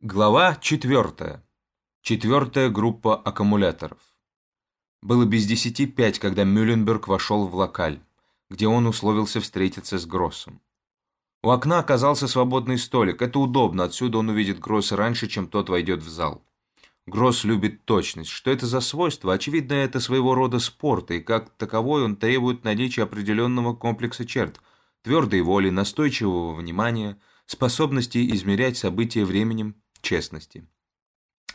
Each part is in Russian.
Глава четвертая. Четвертая группа аккумуляторов. Было без десяти пять, когда Мюлленберг вошел в локаль, где он условился встретиться с Гроссом. У окна оказался свободный столик. Это удобно, отсюда он увидит Гросса раньше, чем тот войдет в зал. Гросс любит точность. Что это за свойство? Очевидно, это своего рода спорт, и как таковой он требует наличия определенного комплекса черт, твердой воли, настойчивого внимания, способности измерять события временем, честности.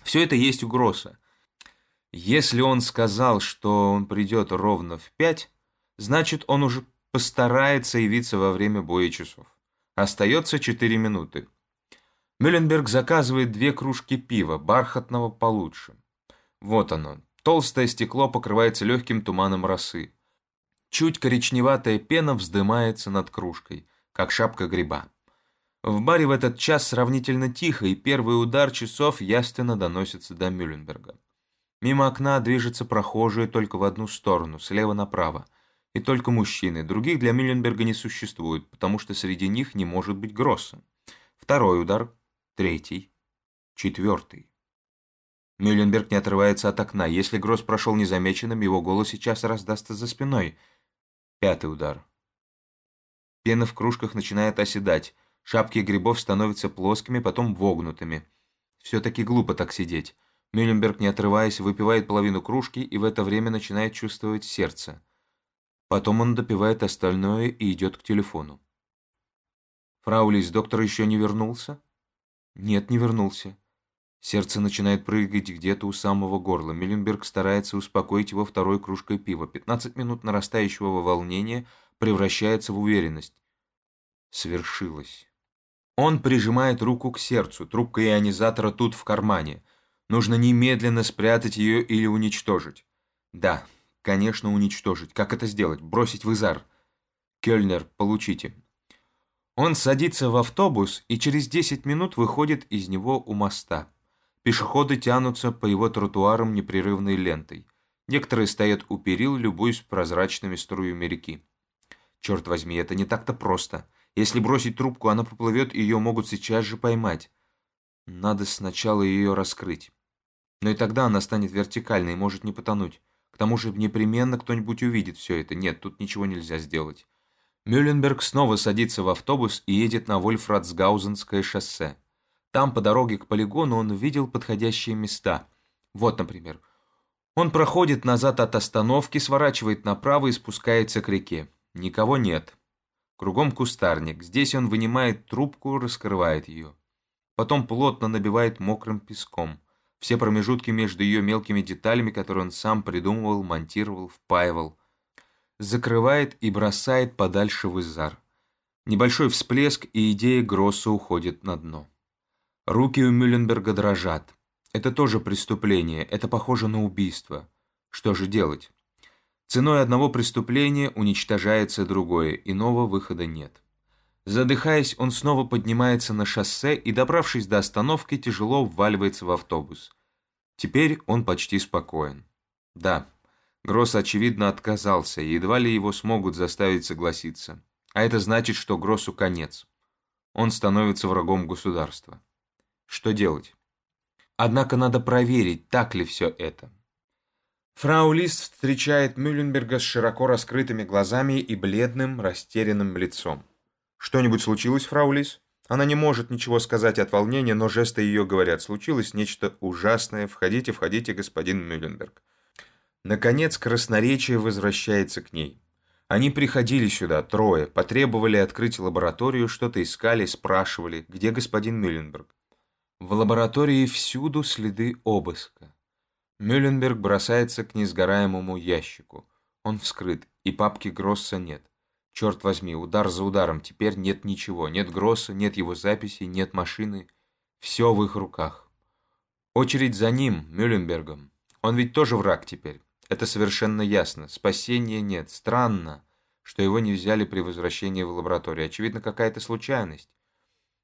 Все это есть у Гросса. Если он сказал, что он придет ровно в пять, значит, он уже постарается явиться во время боя часов. Остается четыре минуты. Мюлленберг заказывает две кружки пива, бархатного получше. Вот оно. Толстое стекло покрывается легким туманом росы. Чуть коричневатая пена вздымается над кружкой, как шапка гриба. В баре в этот час сравнительно тихо, и первый удар часов ясно доносится до Мюлленберга. Мимо окна движется прохожие только в одну сторону, слева направо. И только мужчины. Других для Мюлленберга не существует, потому что среди них не может быть Гросса. Второй удар, третий, четвертый. Мюлленберг не отрывается от окна. Если Гросс прошел незамеченным, его голос сейчас раздастся за спиной. Пятый удар. Пена в кружках начинает оседать. Шапки грибов становятся плоскими, потом вогнутыми. Все-таки глупо так сидеть. Мюлленберг, не отрываясь, выпивает половину кружки и в это время начинает чувствовать сердце. Потом он допивает остальное и идет к телефону. «Фрау Лис, доктор еще не вернулся?» «Нет, не вернулся». Сердце начинает прыгать где-то у самого горла. Мюлленберг старается успокоить его второй кружкой пива. Пятнадцать минут нарастающего волнения превращается в уверенность. Свершилось. Он прижимает руку к сердцу, трубка ионизатора тут в кармане. Нужно немедленно спрятать ее или уничтожить. Да, конечно, уничтожить. Как это сделать? Бросить в Изар. Кёльнер, получите. Он садится в автобус и через 10 минут выходит из него у моста. Пешеходы тянутся по его тротуарам непрерывной лентой. Некоторые стоят у перил, любуясь прозрачными струями реки. Черт возьми, это не так-то просто. Если бросить трубку, она поплывет, и ее могут сейчас же поймать. Надо сначала ее раскрыть. Но и тогда она станет вертикальной и может не потонуть. К тому же непременно кто-нибудь увидит все это. Нет, тут ничего нельзя сделать. Мюлленберг снова садится в автобус и едет на Вольфратсгаузенское шоссе. Там, по дороге к полигону, он видел подходящие места. Вот, например. Он проходит назад от остановки, сворачивает направо и спускается к реке. Никого нет. Кругом кустарник. Здесь он вынимает трубку, раскрывает ее. Потом плотно набивает мокрым песком. Все промежутки между ее мелкими деталями, которые он сам придумывал, монтировал, впаивал. Закрывает и бросает подальше в изар. Небольшой всплеск, и идея Гросса уходит на дно. Руки у Мюлленберга дрожат. Это тоже преступление, это похоже на убийство. Что же делать? Ценой одного преступления уничтожается другое, иного выхода нет. Задыхаясь, он снова поднимается на шоссе и, добравшись до остановки, тяжело вваливается в автобус. Теперь он почти спокоен. Да, Гросс, очевидно, отказался, и едва ли его смогут заставить согласиться. А это значит, что Гроссу конец. Он становится врагом государства. Что делать? Однако надо проверить, так ли все это. Фрау Лист встречает Мюлленберга с широко раскрытыми глазами и бледным, растерянным лицом. «Что-нибудь случилось, фрау Лис?» Она не может ничего сказать от волнения, но жесты ее говорят. Случилось нечто ужасное. Входите, входите, господин Мюлленберг. Наконец, красноречие возвращается к ней. Они приходили сюда, трое, потребовали открыть лабораторию, что-то искали, спрашивали, где господин Мюлленберг. В лаборатории всюду следы обыска. Мюлленберг бросается к несгораемому ящику. Он вскрыт, и папки Гросса нет. Черт возьми, удар за ударом, теперь нет ничего. Нет Гросса, нет его записей, нет машины. Все в их руках. Очередь за ним, Мюлленбергом. Он ведь тоже враг теперь. Это совершенно ясно. Спасения нет. Странно, что его не взяли при возвращении в лабораторию. Очевидно, какая-то случайность.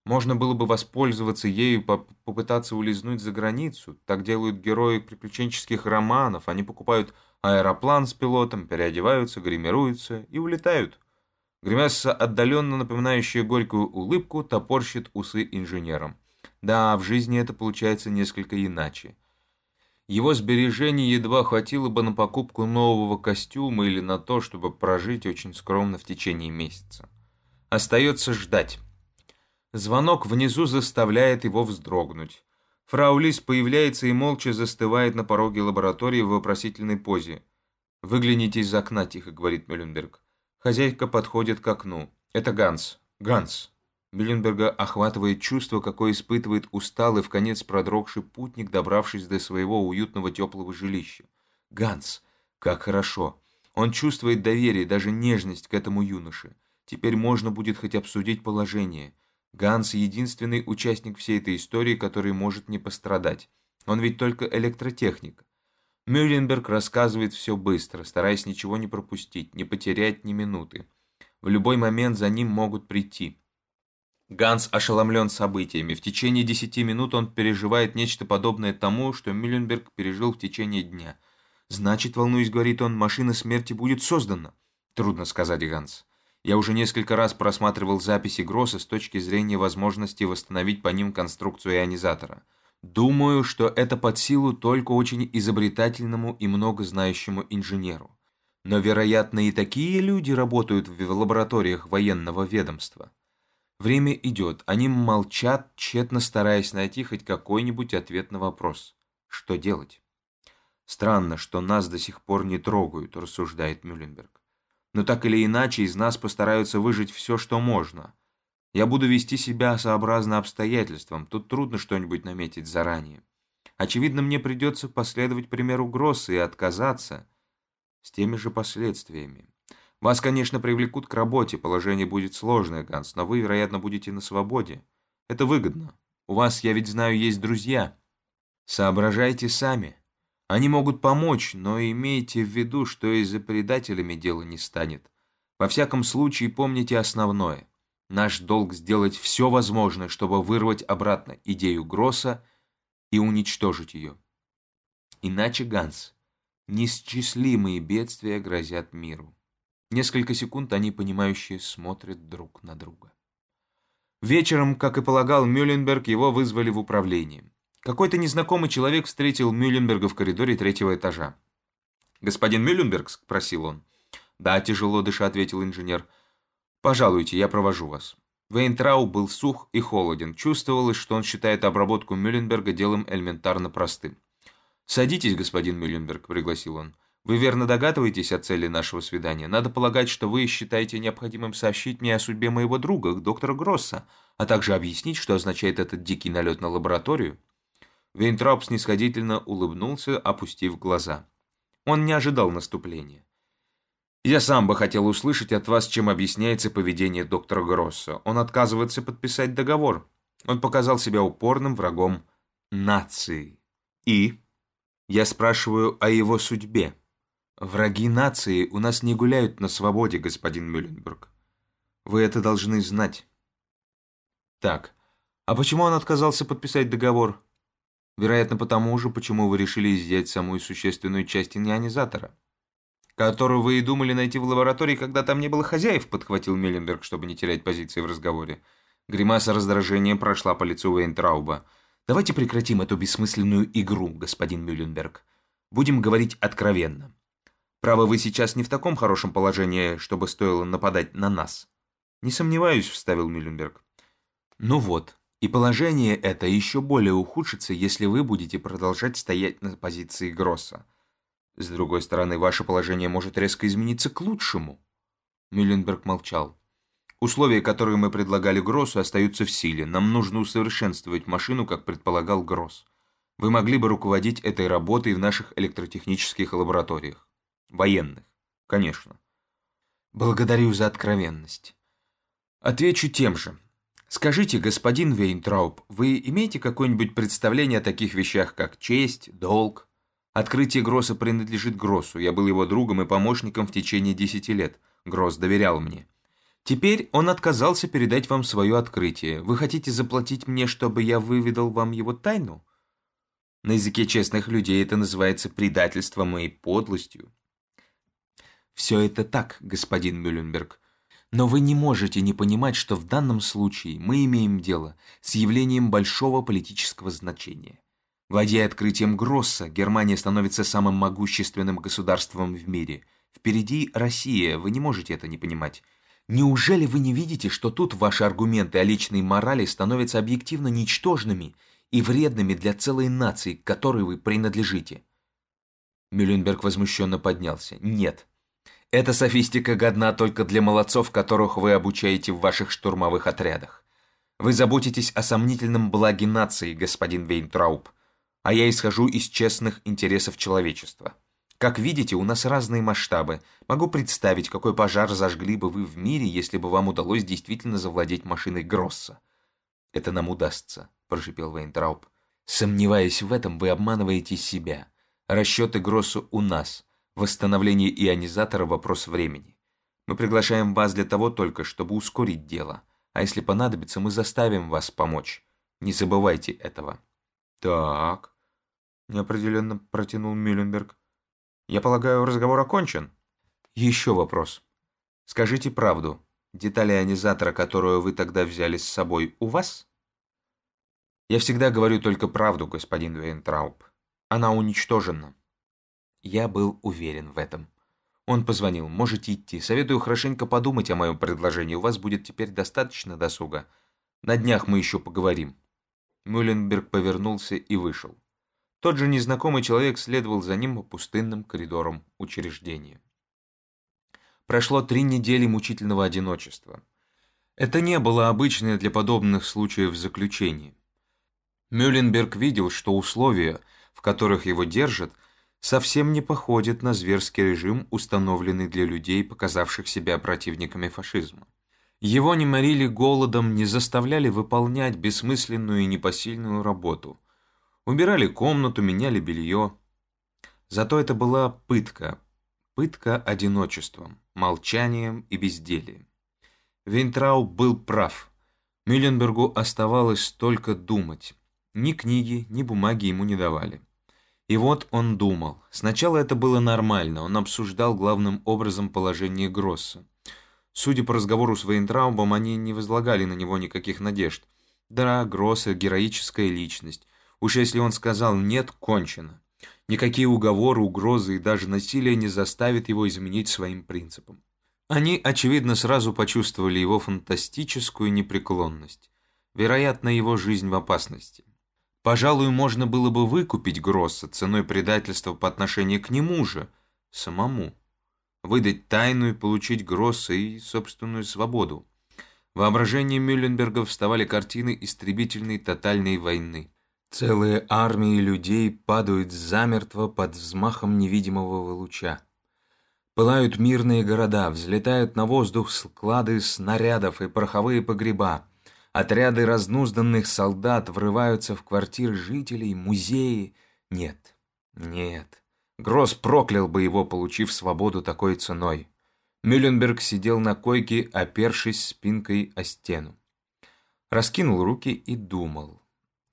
Можно было бы воспользоваться ею попытаться улизнуть за границу. Так делают герои приключенческих романов. Они покупают аэроплан с пилотом, переодеваются, гримируются и улетают. Гримесса, отдаленно напоминающая горькую улыбку, топорщит усы инженером. Да, в жизни это получается несколько иначе. Его сбережений едва хватило бы на покупку нового костюма или на то, чтобы прожить очень скромно в течение месяца. Остается ждать. Звонок внизу заставляет его вздрогнуть. Фрау Лис появляется и молча застывает на пороге лаборатории в вопросительной позе. «Выгляните из окна», — тихо говорит Мюлленберг. Хозяйка подходит к окну. «Это Ганс. Ганс». Мюлленберга охватывает чувство, какое испытывает усталый, в конец продрогший путник, добравшись до своего уютного теплого жилища. Ганс. Как хорошо. Он чувствует доверие, даже нежность к этому юноше. Теперь можно будет хоть обсудить положение. Ганс – единственный участник всей этой истории, который может не пострадать. Он ведь только электротехник. Мюлленберг рассказывает все быстро, стараясь ничего не пропустить, не потерять ни минуты. В любой момент за ним могут прийти. Ганс ошеломлен событиями. В течение десяти минут он переживает нечто подобное тому, что Мюлленберг пережил в течение дня. «Значит, волнуюсь, — говорит он, — машина смерти будет создана». Трудно сказать, Ганс. Я уже несколько раз просматривал записи Гросса с точки зрения возможности восстановить по ним конструкцию ионизатора. Думаю, что это под силу только очень изобретательному и многознающему инженеру. Но, вероятно, и такие люди работают в лабораториях военного ведомства. Время идет, они молчат, тщетно стараясь найти хоть какой-нибудь ответ на вопрос. Что делать? Странно, что нас до сих пор не трогают, рассуждает Мюлленберг но так или иначе из нас постараются выжить все, что можно. Я буду вести себя сообразно обстоятельствам, тут трудно что-нибудь наметить заранее. Очевидно, мне придется последовать примеру Гросса и отказаться с теми же последствиями. Вас, конечно, привлекут к работе, положение будет сложное, Ганс, но вы, вероятно, будете на свободе. Это выгодно. У вас, я ведь знаю, есть друзья. Соображайте сами. Они могут помочь, но имейте в виду, что и за предателями дело не станет. Во всяком случае, помните основное. Наш долг сделать все возможное, чтобы вырвать обратно идею Гросса и уничтожить ее. Иначе, Ганс, неисчислимые бедствия грозят миру. Несколько секунд они, понимающие, смотрят друг на друга. Вечером, как и полагал Мюлленберг, его вызвали в управление. Какой-то незнакомый человек встретил Мюлленберга в коридоре третьего этажа. «Господин Мюлленберг?» – спросил он. «Да, тяжело дыша», – ответил инженер. «Пожалуйте, я провожу вас». Вейнтрау был сух и холоден. Чувствовалось, что он считает обработку Мюлленберга делом элементарно простым. «Садитесь, господин Мюлленберг», – пригласил он. «Вы верно догадываетесь о цели нашего свидания? Надо полагать, что вы считаете необходимым сообщить мне о судьбе моего друга, доктора Гросса, а также объяснить, что означает этот дикий налет на лабораторию». Вейнтрауб снисходительно улыбнулся, опустив глаза. Он не ожидал наступления. «Я сам бы хотел услышать от вас, чем объясняется поведение доктора Гросса. Он отказывается подписать договор. Он показал себя упорным врагом нации. И? Я спрашиваю о его судьбе. Враги нации у нас не гуляют на свободе, господин Мюлленберг. Вы это должны знать. Так, а почему он отказался подписать договор? Вероятно, потому же, почему вы решили изъять самую существенную часть ионизатора. Которую вы и думали найти в лаборатории, когда там не было хозяев, подхватил Мелленберг, чтобы не терять позиции в разговоре. Гримаса раздражения прошла по лицу Вейнтрауба. «Давайте прекратим эту бессмысленную игру, господин Мюлленберг. Будем говорить откровенно. Право, вы сейчас не в таком хорошем положении, чтобы стоило нападать на нас». «Не сомневаюсь», — вставил Мюлленберг. «Ну вот, и положение это еще более ухудшится, если вы будете продолжать стоять на позиции Гросса. С другой стороны, ваше положение может резко измениться к лучшему. Мюлленберг молчал. Условия, которые мы предлагали Гроссу, остаются в силе. Нам нужно усовершенствовать машину, как предполагал Гросс. Вы могли бы руководить этой работой в наших электротехнических лабораториях. Военных, конечно. Благодарю за откровенность. Отвечу тем же. Скажите, господин Вейнтрауб, вы имеете какое-нибудь представление о таких вещах, как честь, долг? Открытие Гросса принадлежит Гроссу. Я был его другом и помощником в течение десяти лет. Гросс доверял мне. Теперь он отказался передать вам свое открытие. Вы хотите заплатить мне, чтобы я выведал вам его тайну? На языке честных людей это называется предательством и подлостью. Все это так, господин Мюлленберг. Но вы не можете не понимать, что в данном случае мы имеем дело с явлением большого политического значения. Владея открытием Гросса, Германия становится самым могущественным государством в мире. Впереди Россия, вы не можете это не понимать. Неужели вы не видите, что тут ваши аргументы о личной морали становятся объективно ничтожными и вредными для целой нации, к которой вы принадлежите? Мюлленберг возмущенно поднялся. Нет, эта софистика годна только для молодцов, которых вы обучаете в ваших штурмовых отрядах. Вы заботитесь о сомнительном благе нации, господин Вейнтрауб, а я исхожу из честных интересов человечества. Как видите, у нас разные масштабы. Могу представить, какой пожар зажгли бы вы в мире, если бы вам удалось действительно завладеть машиной Гросса. Это нам удастся, прошипел Вейнтрауб. Сомневаясь в этом, вы обманываете себя. Расчеты Гроссу у нас – Восстановление ионизатора – вопрос времени. Мы приглашаем вас для того только, чтобы ускорить дело. А если понадобится, мы заставим вас помочь. Не забывайте этого». «Так», – неопределенно протянул Мюлленберг. «Я полагаю, разговор окончен?» «Еще вопрос. Скажите правду. Деталь ионизатора, которую вы тогда взяли с собой, у вас?» «Я всегда говорю только правду, господин Вейнтрауб. Она уничтожена». Я был уверен в этом. Он позвонил. «Можете идти. Советую хорошенько подумать о моем предложении. У вас будет теперь достаточно досуга. На днях мы еще поговорим». Мюлленберг повернулся и вышел. Тот же незнакомый человек следовал за ним по пустынным коридорам учреждения. Прошло три недели мучительного одиночества. Это не было обычное для подобных случаев заключение. Мюлленберг видел, что условия, в которых его держат, совсем не походит на зверский режим, установленный для людей, показавших себя противниками фашизма. Его не морили голодом, не заставляли выполнять бессмысленную и непосильную работу. Убирали комнату, меняли белье. Зато это была пытка. Пытка одиночеством, молчанием и бездельем. Вейнтрау был прав. Мюлленбергу оставалось только думать. Ни книги, ни бумаги ему не давали. И вот он думал. Сначала это было нормально, он обсуждал главным образом положение Гросса. Судя по разговору с Вейнтраубом, они не возлагали на него никаких надежд. Да, Гросса – героическая личность. Уж если он сказал «нет», кончено. Никакие уговоры, угрозы и даже насилие не заставят его изменить своим принципам. Они, очевидно, сразу почувствовали его фантастическую непреклонность. Вероятно, его жизнь в опасности. Пожалуй, можно было бы выкупить Гросса ценой предательства по отношению к нему же, самому. Выдать тайну и получить Гросса и собственную свободу. В воображении Мюлленберга вставали картины истребительной тотальной войны. Целые армии людей падают замертво под взмахом невидимого луча. Пылают мирные города, взлетают на воздух склады снарядов и пороховые погреба. Отряды разнузданных солдат врываются в квартиры жителей, музеи. Нет, нет. Гросс проклял бы его, получив свободу такой ценой. Мюлленберг сидел на койке, опершись спинкой о стену. Раскинул руки и думал.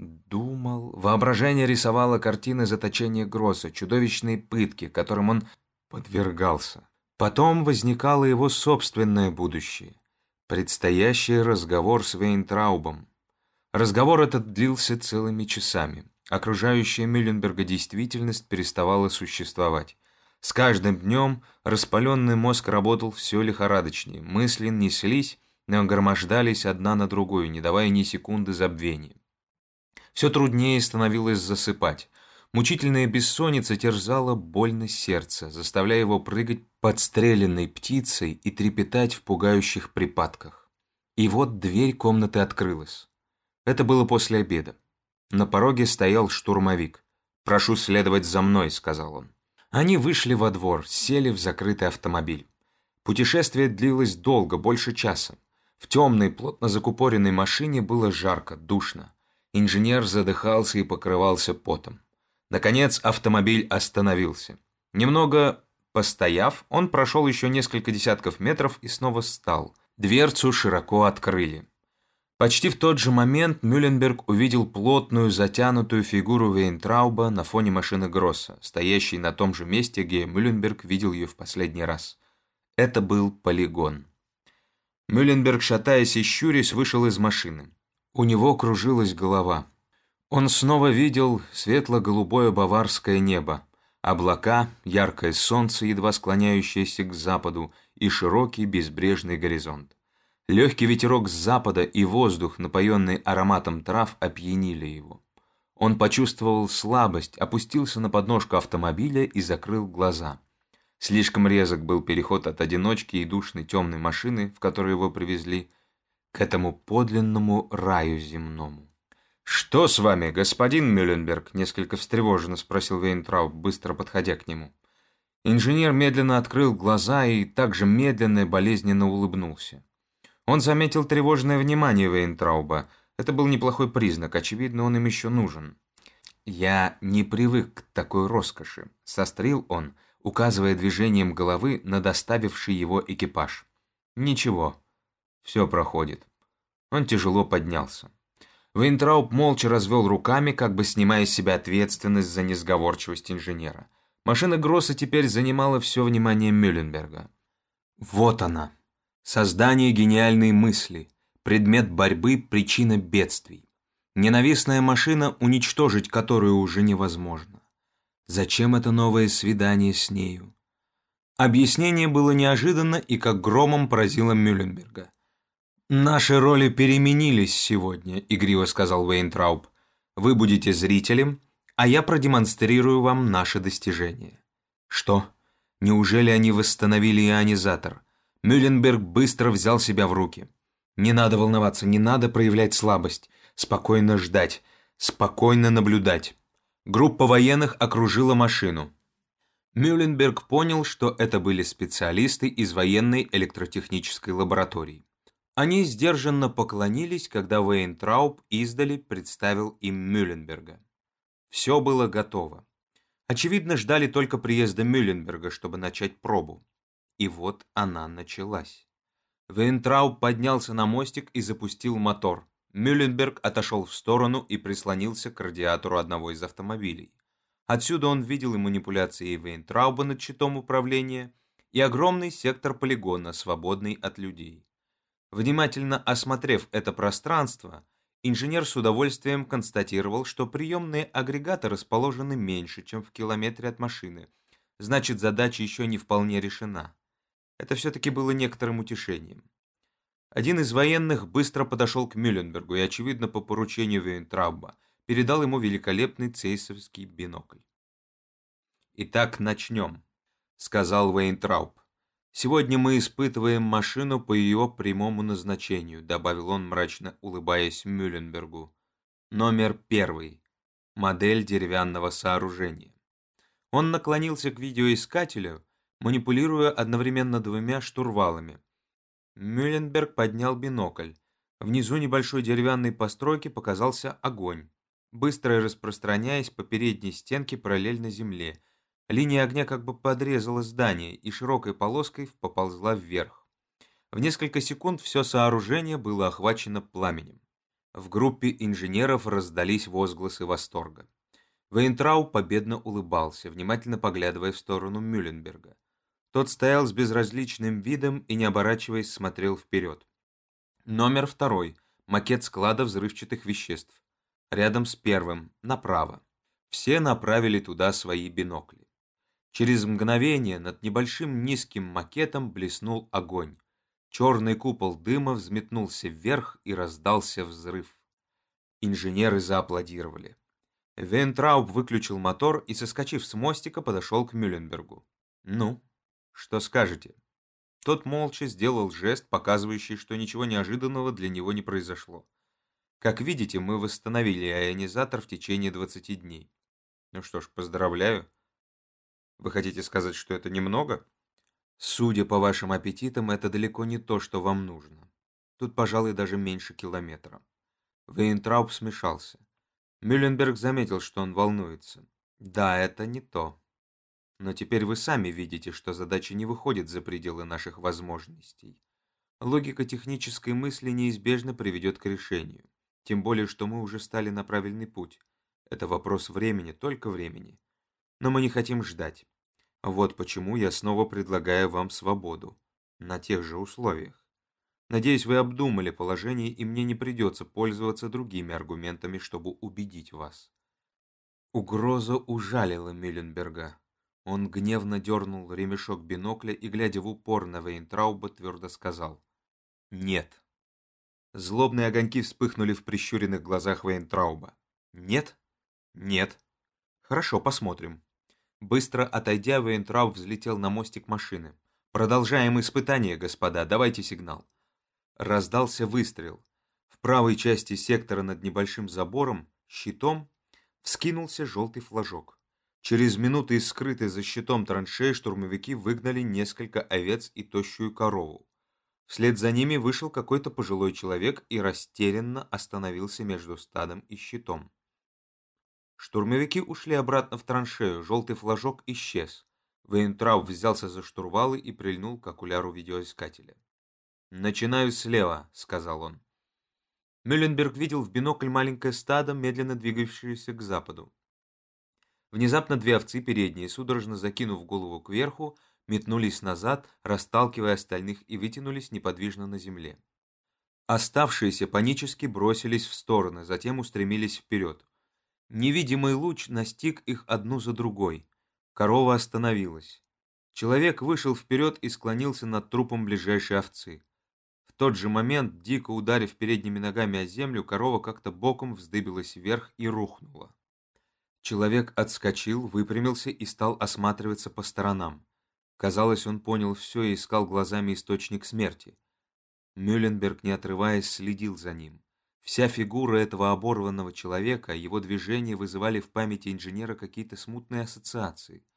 Думал. Воображение рисовало картины заточения Гросса, чудовищные пытки, которым он подвергался. Потом возникало его собственное будущее. Предстоящий разговор с Вейнтраубом. Разговор этот длился целыми часами. Окружающая Мюлленберга действительность переставала существовать. С каждым днем распаленный мозг работал все лихорадочнее. Мысли неслись, но громождались одна на другую, не давая ни секунды забвения. Все труднее становилось засыпать. Мучительная бессонница терзала больно сердце, заставляя его прыгать подстреленной птицей и трепетать в пугающих припадках. И вот дверь комнаты открылась. Это было после обеда. На пороге стоял штурмовик. «Прошу следовать за мной», — сказал он. Они вышли во двор, сели в закрытый автомобиль. Путешествие длилось долго, больше часа. В темной, плотно закупоренной машине было жарко, душно. Инженер задыхался и покрывался потом. Наконец автомобиль остановился. Немного постояв, он прошел еще несколько десятков метров и снова встал. Дверцу широко открыли. Почти в тот же момент Мюлленберг увидел плотную, затянутую фигуру Вейнтрауба на фоне машины Гросса, стоящей на том же месте, где Мюлленберг видел ее в последний раз. Это был полигон. Мюлленберг, шатаясь и щурясь, вышел из машины. У него кружилась голова. Он снова видел светло-голубое баварское небо, облака, яркое солнце, едва склоняющееся к западу, и широкий безбрежный горизонт. Легкий ветерок с запада и воздух, напоенный ароматом трав, опьянили его. Он почувствовал слабость, опустился на подножку автомобиля и закрыл глаза. Слишком резок был переход от одиночки и душной темной машины, в которой его привезли, к этому подлинному раю земному. «Что с вами, господин Мюлленберг?» – несколько встревоженно спросил Вейнтрауб, быстро подходя к нему. Инженер медленно открыл глаза и также медленно и болезненно улыбнулся. Он заметил тревожное внимание Вейнтрауба. Это был неплохой признак, очевидно, он им еще нужен. «Я не привык к такой роскоши», – сострил он – указывая движением головы на доставивший его экипаж. «Ничего, все проходит». Он тяжело поднялся. Вейнтрауб молча развел руками, как бы снимая с себя ответственность за несговорчивость инженера. Машина Гросса теперь занимала все внимание Мюлленберга. Вот она, создание гениальной мысли, предмет борьбы, причина бедствий. Ненавистная машина, уничтожить которую уже невозможно. Зачем это новое свидание с нею? Объяснение было неожиданно и как громом поразило Мюлленберга. «Наши роли переменились сегодня», — игриво сказал Вейнтрауб. «Вы будете зрителем, а я продемонстрирую вам наши достижения». «Что? Неужели они восстановили ионизатор?» Мюлленберг быстро взял себя в руки. «Не надо волноваться, не надо проявлять слабость. Спокойно ждать, спокойно наблюдать». Группа военных окружила машину. Мюлленберг понял, что это были специалисты из военной электротехнической лаборатории. Они сдержанно поклонились, когда Вейнтрауб издали представил им Мюлленберга. Все было готово. Очевидно, ждали только приезда Мюлленберга, чтобы начать пробу. И вот она началась. Вейнтрауб поднялся на мостик и запустил мотор. Мюлленберг отошел в сторону и прислонился к радиатору одного из автомобилей. Отсюда он видел и манипуляции Вейнтрауба над щитом управления, и огромный сектор полигона, свободный от людей. Внимательно осмотрев это пространство, инженер с удовольствием констатировал, что приемные агрегаты расположены меньше, чем в километре от машины, значит задача еще не вполне решена. Это все-таки было некоторым утешением. Один из военных быстро подошел к Мюлленбергу и, очевидно, по поручению Вейнтрауба, передал ему великолепный цейсовский бинокль. «Итак, начнем», — сказал Вейнтрауб. «Сегодня мы испытываем машину по ее прямому назначению», — добавил он, мрачно улыбаясь Мюлленбергу. «Номер первый. Модель деревянного сооружения». Он наклонился к видеоискателю, манипулируя одновременно двумя штурвалами — Мюлленберг поднял бинокль. Внизу небольшой деревянной постройки показался огонь, быстро распространяясь по передней стенке параллельно земле. Линия огня как бы подрезала здание и широкой полоской поползла вверх. В несколько секунд все сооружение было охвачено пламенем. В группе инженеров раздались возгласы восторга. Вейнтрау победно улыбался, внимательно поглядывая в сторону Мюлленберга. Тот стоял с безразличным видом и, не оборачиваясь, смотрел вперед. Номер второй. Макет склада взрывчатых веществ. Рядом с первым, направо. Все направили туда свои бинокли. Через мгновение над небольшим низким макетом блеснул огонь. Черный купол дыма взметнулся вверх и раздался взрыв. Инженеры зааплодировали. Вентрауб выключил мотор и, соскочив с мостика, подошел к Мюлленбергу. «Ну, что скажете?» Тот молча сделал жест, показывающий, что ничего неожиданного для него не произошло. Как видите, мы восстановили ионизатор в течение 20 дней. Ну что ж, поздравляю. Вы хотите сказать, что это немного? Судя по вашим аппетитам, это далеко не то, что вам нужно. Тут, пожалуй, даже меньше километра. Вейнтрауб смешался. Мюлленберг заметил, что он волнуется. Да, это не то. Но теперь вы сами видите, что задача не выходит за пределы наших возможностей. Логика технической мысли неизбежно приведет к решению. Тем более, что мы уже стали на правильный путь. Это вопрос времени, только времени. Но мы не хотим ждать. Вот почему я снова предлагаю вам свободу. На тех же условиях. Надеюсь, вы обдумали положение, и мне не придется пользоваться другими аргументами, чтобы убедить вас». Угроза ужалила Мюлленберга. Он гневно дернул ремешок бинокля и, глядя в упор на Вейнтрауба, твердо сказал «Нет». Злобные огоньки вспыхнули в прищуренных глазах Вейнтрауба. «Нет? Нет. Хорошо, посмотрим». Быстро отойдя, Вейнтрауб взлетел на мостик машины. «Продолжаем испытание, господа, давайте сигнал». Раздался выстрел. В правой части сектора над небольшим забором, щитом, вскинулся желтый флажок. Через минуту из скрытой за щитом траншеи штурмовики выгнали несколько овец и тощую корову. Вслед за ними вышел какой-то пожилой человек и растерянно остановился между стадом и щитом. Штурмовики ушли обратно в траншею, желтый флажок исчез. Вейнтрауб взялся за штурвалы и прильнул к окуляру видеоискателя. «Начинаю слева», — сказал он. Мюлленберг видел в бинокль маленькое стадо, медленно двигающееся к западу. Внезапно две овцы передние, судорожно закинув голову кверху, метнулись назад, расталкивая остальных и вытянулись неподвижно на земле. Оставшиеся панически бросились в стороны, затем устремились вперед. Невидимый луч настиг их одну за другой. Корова остановилась. Человек вышел вперед и склонился над трупом ближайшей овцы тот же момент, дико ударив передними ногами о землю, корова как-то боком вздыбилась вверх и рухнула. Человек отскочил, выпрямился и стал осматриваться по сторонам. Казалось, он понял все и искал глазами источник смерти. Мюлленберг, не отрываясь, следил за ним. Вся фигура этого оборванного человека, его движения вызывали в памяти инженера какие-то смутные ассоциации –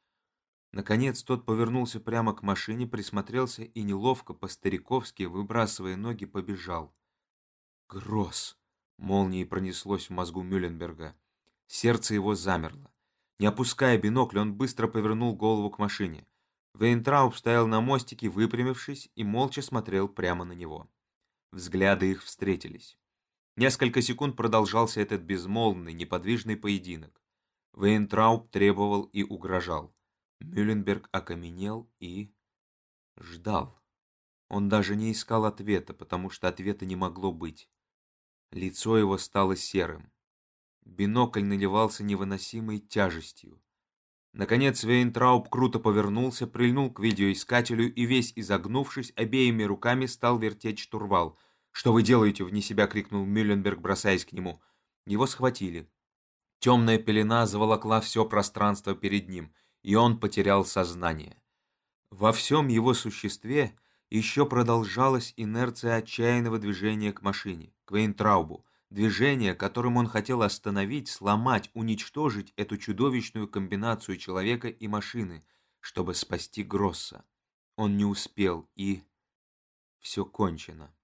Наконец тот повернулся прямо к машине, присмотрелся и неловко, по-стариковски, выбрасывая ноги, побежал. «Гросс!» — молнией пронеслось в мозгу Мюлленберга. Сердце его замерло. Не опуская бинокль, он быстро повернул голову к машине. Вейнтрауб стоял на мостике, выпрямившись, и молча смотрел прямо на него. Взгляды их встретились. Несколько секунд продолжался этот безмолвный, неподвижный поединок. Вейнтрауб требовал и угрожал. Мюлленберг окаменел и... ждал. Он даже не искал ответа, потому что ответа не могло быть. Лицо его стало серым. Бинокль наливался невыносимой тяжестью. Наконец Вейнтрауб круто повернулся, прильнул к видеоискателю и весь изогнувшись, обеими руками стал вертеть штурвал. «Что вы делаете?» — вне себя крикнул Мюлленберг, бросаясь к нему. Его схватили. Темная пелена заволокла все пространство перед ним — и он потерял сознание. Во всем его существе еще продолжалась инерция отчаянного движения к машине, к Вейнтраубу, движение, которым он хотел остановить, сломать, уничтожить эту чудовищную комбинацию человека и машины, чтобы спасти Гросса. Он не успел, и... Все кончено.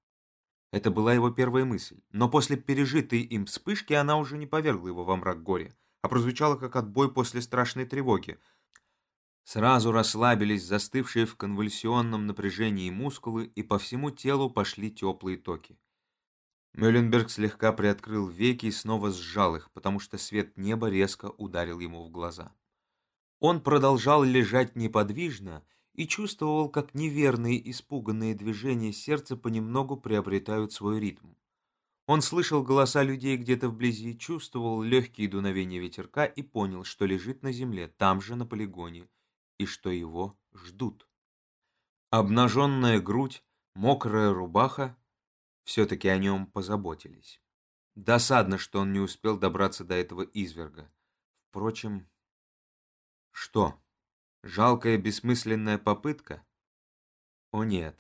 Это была его первая мысль, но после пережитой им вспышки она уже не повергла его во мрак горя, а прозвучала как отбой после страшной тревоги, Сразу расслабились застывшие в конвульсионном напряжении мускулы, и по всему телу пошли теплые токи. Мюлленберг слегка приоткрыл веки и снова сжал их, потому что свет неба резко ударил ему в глаза. Он продолжал лежать неподвижно и чувствовал, как неверные испуганные движения сердца понемногу приобретают свой ритм. Он слышал голоса людей где-то вблизи, чувствовал легкие дуновения ветерка и понял, что лежит на земле, там же, на полигоне, и что его ждут. Обнаженная грудь, мокрая рубаха, все-таки о нем позаботились. Досадно, что он не успел добраться до этого изверга. Впрочем, что? Жалкая бессмысленная попытка? О нет.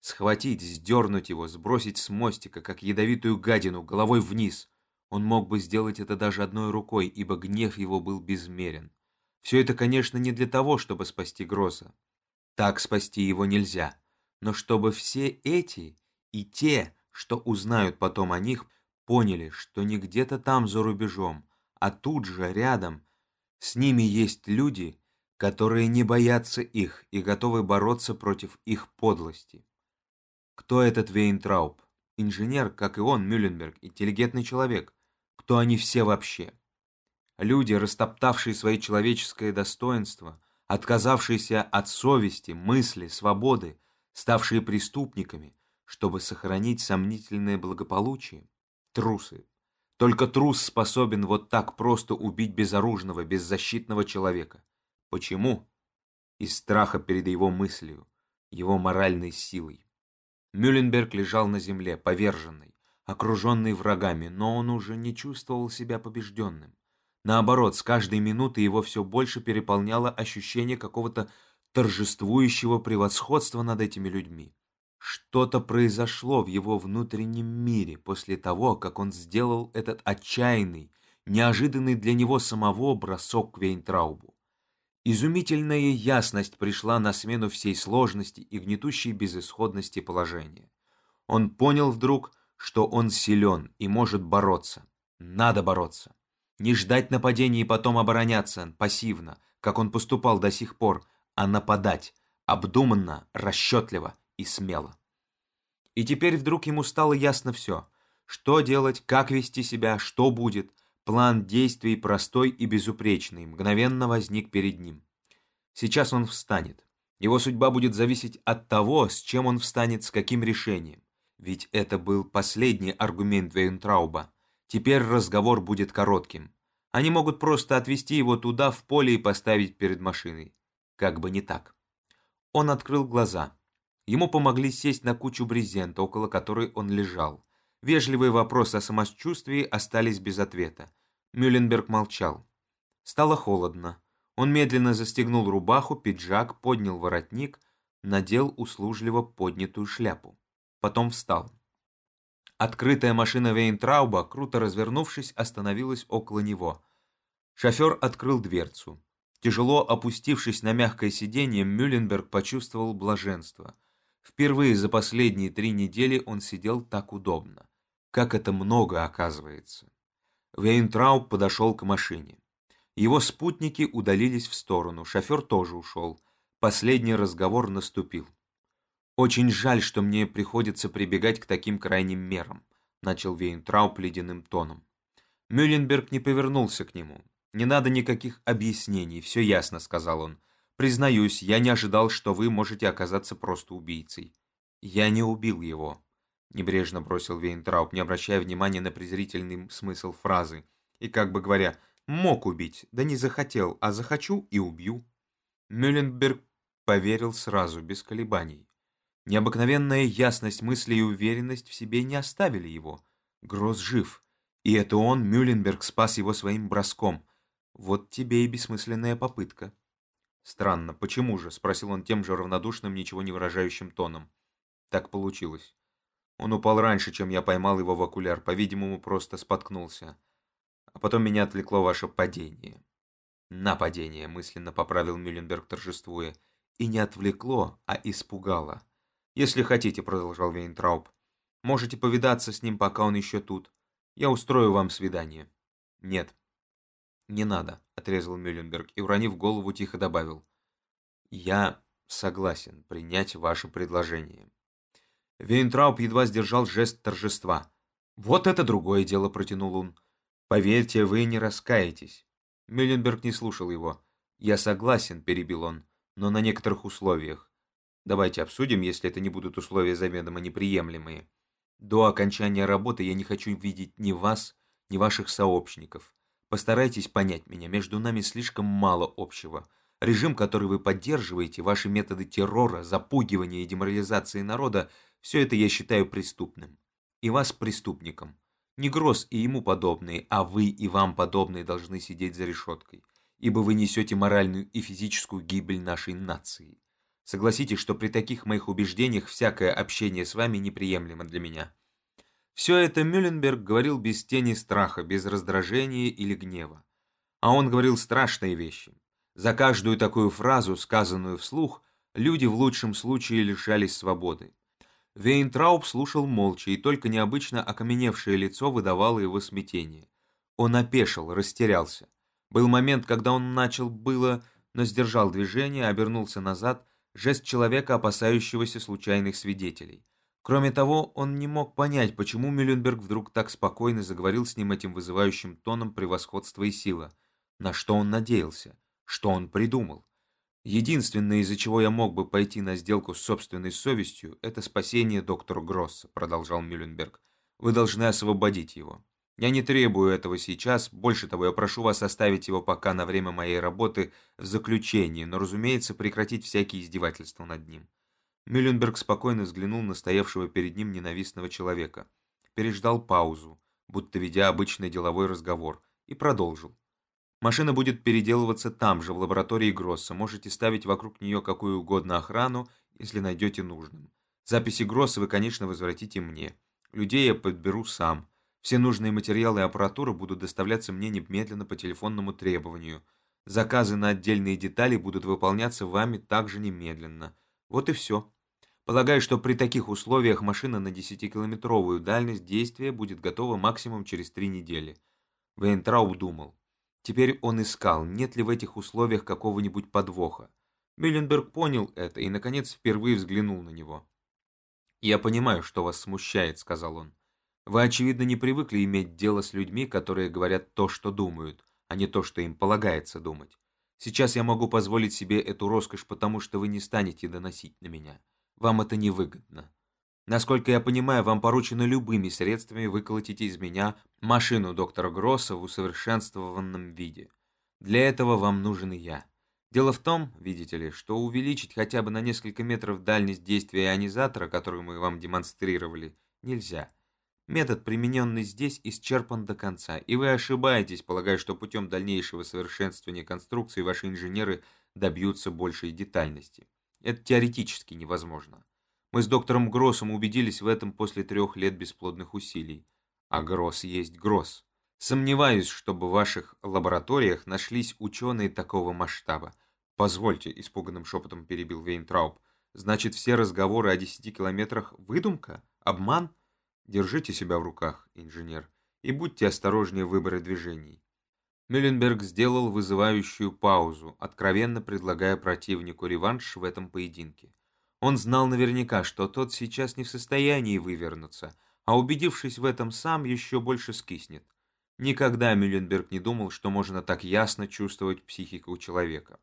Схватить, сдернуть его, сбросить с мостика, как ядовитую гадину, головой вниз. Он мог бы сделать это даже одной рукой, ибо гнев его был безмерен. Все это, конечно, не для того, чтобы спасти Гросса. Так спасти его нельзя. Но чтобы все эти и те, что узнают потом о них, поняли, что не где-то там за рубежом, а тут же, рядом, с ними есть люди, которые не боятся их и готовы бороться против их подлости. Кто этот Вейнтрауб? Инженер, как и он, Мюлленберг, интеллигентный человек. Кто они все вообще? Люди, растоптавшие свои человеческое достоинство, отказавшиеся от совести, мысли, свободы, ставшие преступниками, чтобы сохранить сомнительное благополучие? Трусы. Только трус способен вот так просто убить безоружного, беззащитного человека. Почему? Из страха перед его мыслью, его моральной силой. Мюлленберг лежал на земле, поверженный, окруженный врагами, но он уже не чувствовал себя побежденным. Наоборот, с каждой минуты его все больше переполняло ощущение какого-то торжествующего превосходства над этими людьми. Что-то произошло в его внутреннем мире после того, как он сделал этот отчаянный, неожиданный для него самого бросок к Вейнтраубу. Изумительная ясность пришла на смену всей сложности и гнетущей безысходности положения. Он понял вдруг, что он силен и может бороться. Надо бороться. Не ждать нападения и потом обороняться пассивно, как он поступал до сих пор, а нападать, обдуманно, расчетливо и смело. И теперь вдруг ему стало ясно все. Что делать, как вести себя, что будет. План действий простой и безупречный мгновенно возник перед ним. Сейчас он встанет. Его судьба будет зависеть от того, с чем он встанет, с каким решением. Ведь это был последний аргумент Вейнтрауба. Теперь разговор будет коротким. Они могут просто отвезти его туда, в поле, и поставить перед машиной. Как бы не так. Он открыл глаза. Ему помогли сесть на кучу брезента, около которой он лежал. Вежливые вопросы о самочувствии остались без ответа. Мюлленберг молчал. Стало холодно. Он медленно застегнул рубаху, пиджак, поднял воротник, надел услужливо поднятую шляпу. Потом встал. Открытая машина Вейнтрауба, круто развернувшись, остановилась около него. Шофер открыл дверцу. Тяжело опустившись на мягкое сиденье, Мюлленберг почувствовал блаженство – Впервые за последние три недели он сидел так удобно. Как это много, оказывается. Вейнтрауб подошел к машине. Его спутники удалились в сторону, шофер тоже ушел. Последний разговор наступил. «Очень жаль, что мне приходится прибегать к таким крайним мерам», начал Вейнтрауб ледяным тоном. Мюлленберг не повернулся к нему. «Не надо никаких объяснений, все ясно», — сказал он. Признаюсь, я не ожидал, что вы можете оказаться просто убийцей. Я не убил его, небрежно бросил Вейнтрауб, не обращая внимания на презрительный смысл фразы. И как бы говоря, мог убить, да не захотел, а захочу и убью. Мюлленберг поверил сразу, без колебаний. Необыкновенная ясность мысли и уверенность в себе не оставили его. Гроз жив. И это он, Мюлленберг, спас его своим броском. Вот тебе и бессмысленная попытка. «Странно, почему же?» — спросил он тем же равнодушным, ничего не выражающим тоном. «Так получилось. Он упал раньше, чем я поймал его в окуляр, по-видимому, просто споткнулся. А потом меня отвлекло ваше падение». «Нападение», — мысленно поправил Мюлленберг, торжествуя. «И не отвлекло, а испугало». «Если хотите», — продолжал Вейнтрауб, — «можете повидаться с ним, пока он еще тут. Я устрою вам свидание». «Нет, «Не надо», — отрезал Мюлленберг и, уронив голову, тихо добавил. «Я согласен принять ваше предложение». Вейнтрауб едва сдержал жест торжества. «Вот это другое дело», — протянул он. «Поверьте, вы не раскаетесь». Мюлленберг не слушал его. «Я согласен», — перебил он, — «но на некоторых условиях. Давайте обсудим, если это не будут условия заведомо неприемлемые. До окончания работы я не хочу видеть ни вас, ни ваших сообщников. Постарайтесь понять меня, между нами слишком мало общего. Режим, который вы поддерживаете, ваши методы террора, запугивания и деморализации народа – все это я считаю преступным. И вас преступником. Не Гросс и ему подобные, а вы и вам подобные должны сидеть за решеткой, ибо вы несете моральную и физическую гибель нашей нации. Согласитесь, что при таких моих убеждениях всякое общение с вами неприемлемо для меня. Все это Мюлленберг говорил без тени страха, без раздражения или гнева. А он говорил страшные вещи. За каждую такую фразу, сказанную вслух, люди в лучшем случае лишались свободы. Вейнтрауб слушал молча, и только необычно окаменевшее лицо выдавало его смятение. Он опешил, растерялся. Был момент, когда он начал было, но сдержал движение, обернулся назад, жест человека, опасающегося случайных свидетелей. Кроме того, он не мог понять, почему Мюлленберг вдруг так спокойно заговорил с ним этим вызывающим тоном превосходства и силы. На что он надеялся? Что он придумал? Единственное, из-за чего я мог бы пойти на сделку с собственной совестью, это спасение доктора Гросса, продолжал Мюлленберг. Вы должны освободить его. Я не требую этого сейчас, больше того, я прошу вас оставить его пока на время моей работы в заключении, но, разумеется, прекратить всякие издевательства над ним. Мюлленберг спокойно взглянул на стоявшего перед ним ненавистного человека, переждал паузу, будто ведя обычный деловой разговор, и продолжил. Машина будет переделываться там же, в лаборатории Гросса. Можете ставить вокруг нее какую угодно охрану, если найдете нужным. Записи Гросса вы, конечно, возвратите мне. Людей я подберу сам. Все нужные материалы и аппаратура будут доставляться мне немедленно по телефонному требованию. Заказы на отдельные детали будут выполняться вами также немедленно. Вот и все. Полагаю, что при таких условиях машина на 10-километровую дальность действия будет готова максимум через три недели. Вейнтрауб думал. Теперь он искал, нет ли в этих условиях какого-нибудь подвоха. Мюлленберг понял это и, наконец, впервые взглянул на него. «Я понимаю, что вас смущает», — сказал он. «Вы, очевидно, не привыкли иметь дело с людьми, которые говорят то, что думают, а не то, что им полагается думать. Сейчас я могу позволить себе эту роскошь, потому что вы не станете доносить на меня. Вам это невыгодно. Насколько я понимаю, вам поручено любыми средствами выколотить из меня машину доктора Гросса в усовершенствованном виде. Для этого вам нужен я. Дело в том, видите ли, что увеличить хотя бы на несколько метров дальность действия ионизатора, который мы вам демонстрировали, нельзя. Метод, примененный здесь, исчерпан до конца, и вы ошибаетесь, полагая, что путем дальнейшего совершенствования конструкции ваши инженеры добьются большей детальности. Это теоретически невозможно. Мы с доктором Гроссом убедились в этом после трех лет бесплодных усилий. А Гросс есть Гросс. Сомневаюсь, чтобы в ваших лабораториях нашлись ученые такого масштаба. Позвольте, испуганным шепотом перебил Вейнтрауб. Значит, все разговоры о десяти километрах – выдумка? Обман? Держите себя в руках, инженер, и будьте осторожнее в выборе движений. Мюлленберг сделал вызывающую паузу, откровенно предлагая противнику реванш в этом поединке. Он знал наверняка, что тот сейчас не в состоянии вывернуться, а убедившись в этом сам, еще больше скиснет. Никогда Мюлленберг не думал, что можно так ясно чувствовать психику человека.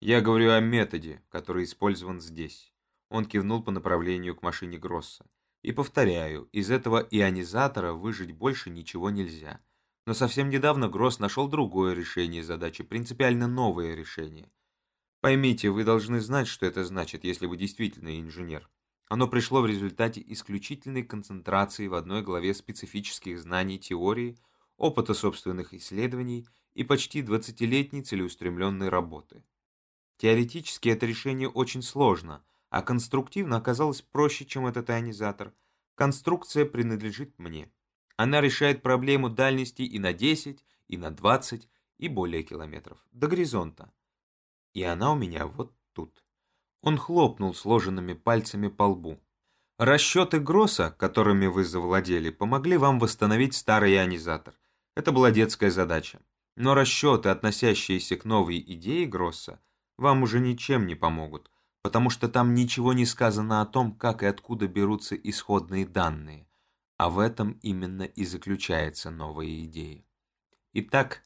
«Я говорю о методе, который использован здесь». Он кивнул по направлению к машине Гросса. «И повторяю, из этого ионизатора выжить больше ничего нельзя». Но совсем недавно Гросс нашел другое решение задачи, принципиально новое решение. Поймите, вы должны знать, что это значит, если вы действительно инженер. Оно пришло в результате исключительной концентрации в одной главе специфических знаний теории, опыта собственных исследований и почти 20-летней целеустремленной работы. Теоретически это решение очень сложно, а конструктивно оказалось проще, чем этот ионизатор. Конструкция принадлежит мне. Она решает проблему дальности и на 10, и на 20, и более километров, до горизонта и она у меня вот тут». Он хлопнул сложенными пальцами по лбу. «Расчеты Гросса, которыми вы завладели, помогли вам восстановить старый ионизатор. Это была детская задача. Но расчеты, относящиеся к новой идее Гросса, вам уже ничем не помогут, потому что там ничего не сказано о том, как и откуда берутся исходные данные. А в этом именно и заключается новая идея. Итак,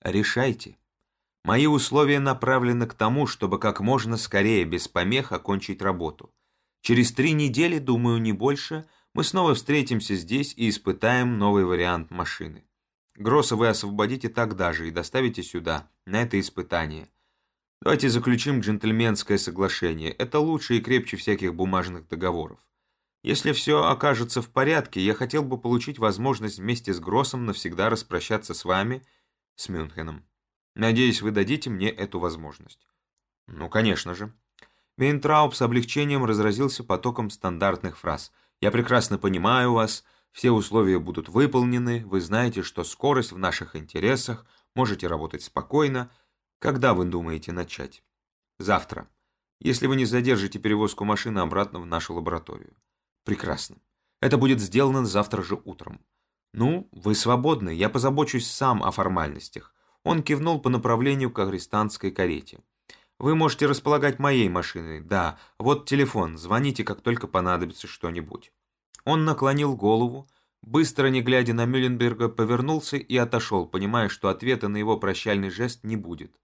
решайте. Мои условия направлены к тому, чтобы как можно скорее, без помех, окончить работу. Через три недели, думаю, не больше, мы снова встретимся здесь и испытаем новый вариант машины. Гросса вы освободите тогда же и доставите сюда, на это испытание. Давайте заключим джентльменское соглашение. Это лучше и крепче всяких бумажных договоров. Если все окажется в порядке, я хотел бы получить возможность вместе с Гроссом навсегда распрощаться с вами, с Мюнхеном. Надеюсь, вы дадите мне эту возможность. Ну, конечно же. Вейнтрауб с облегчением разразился потоком стандартных фраз. «Я прекрасно понимаю вас, все условия будут выполнены, вы знаете, что скорость в наших интересах, можете работать спокойно. Когда вы думаете начать?» «Завтра, если вы не задержите перевозку машины обратно в нашу лабораторию». «Прекрасно. Это будет сделано завтра же утром». «Ну, вы свободны, я позабочусь сам о формальностях. Он кивнул по направлению к агрестанской карете. «Вы можете располагать моей машиной, да. Вот телефон, звоните, как только понадобится что-нибудь». Он наклонил голову, быстро не глядя на Мюлленберга, повернулся и отошел, понимая, что ответа на его прощальный жест не будет.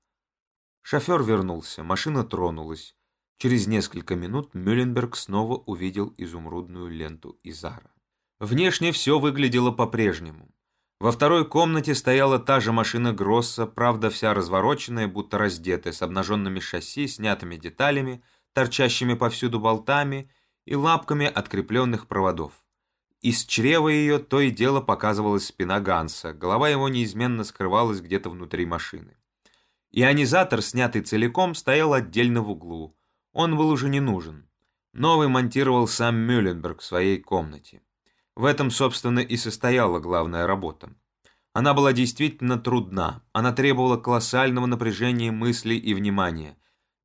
Шофер вернулся, машина тронулась. Через несколько минут Мюлленберг снова увидел изумрудную ленту Изара. Внешне все выглядело по-прежнему. Во второй комнате стояла та же машина Гросса, правда вся развороченная, будто раздетая, с обнаженными шасси, снятыми деталями, торчащими повсюду болтами и лапками открепленных проводов. Из чрева ее то и дело показывалась спина Ганса, голова его неизменно скрывалась где-то внутри машины. Ионизатор, снятый целиком, стоял отдельно в углу. Он был уже не нужен. Новый монтировал сам Мюлленберг в своей комнате. В этом, собственно, и состояла главная работа. Она была действительно трудна, она требовала колоссального напряжения мысли и внимания,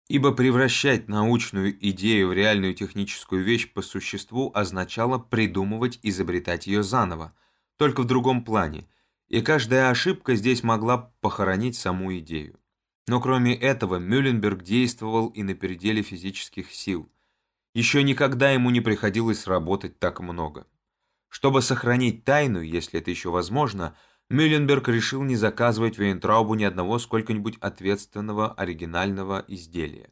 ибо превращать научную идею в реальную техническую вещь по существу означало придумывать, изобретать ее заново, только в другом плане, и каждая ошибка здесь могла похоронить саму идею. Но кроме этого Мюлленберг действовал и на пределе физических сил. Еще никогда ему не приходилось работать так много. Чтобы сохранить тайну, если это еще возможно, Мюлленберг решил не заказывать Вейнтраубу ни одного сколько-нибудь ответственного оригинального изделия.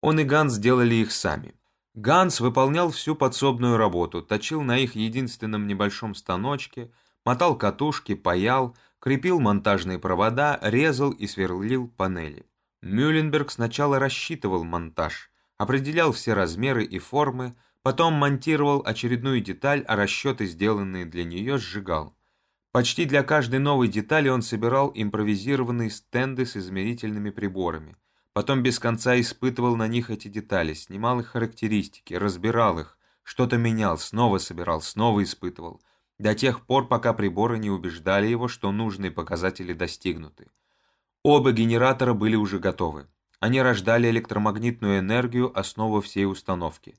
Он и Ганс сделали их сами. Ганс выполнял всю подсобную работу, точил на их единственном небольшом станочке, мотал катушки, паял, крепил монтажные провода, резал и сверлил панели. Мюлленберг сначала рассчитывал монтаж, определял все размеры и формы, Потом монтировал очередную деталь, а расчеты, сделанные для нее, сжигал. Почти для каждой новой детали он собирал импровизированные стенды с измерительными приборами. Потом без конца испытывал на них эти детали, снимал их характеристики, разбирал их, что-то менял, снова собирал, снова испытывал. До тех пор, пока приборы не убеждали его, что нужные показатели достигнуты. Оба генератора были уже готовы. Они рождали электромагнитную энергию, основу всей установки.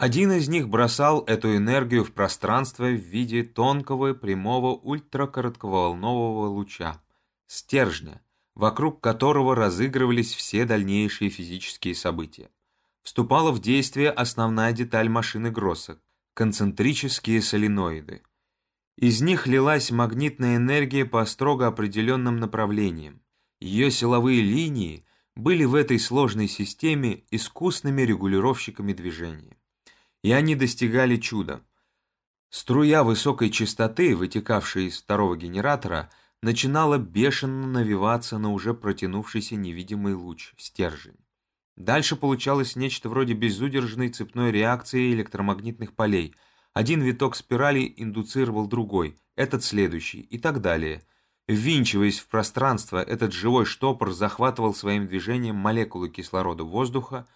Один из них бросал эту энергию в пространство в виде тонкого прямого ультракоротковолнового луча, стержня, вокруг которого разыгрывались все дальнейшие физические события. Вступала в действие основная деталь машины Гросса – концентрические соленоиды. Из них лилась магнитная энергия по строго определенным направлениям. Ее силовые линии были в этой сложной системе искусными регулировщиками движения и они достигали чуда. Струя высокой частоты, вытекавшая из второго генератора, начинала бешено навиваться на уже протянувшийся невидимый луч, стержень. Дальше получалось нечто вроде безудержной цепной реакции электромагнитных полей. Один виток спирали индуцировал другой, этот следующий и так далее. Ввинчиваясь в пространство, этот живой штопор захватывал своим движением молекулы кислорода воздуха,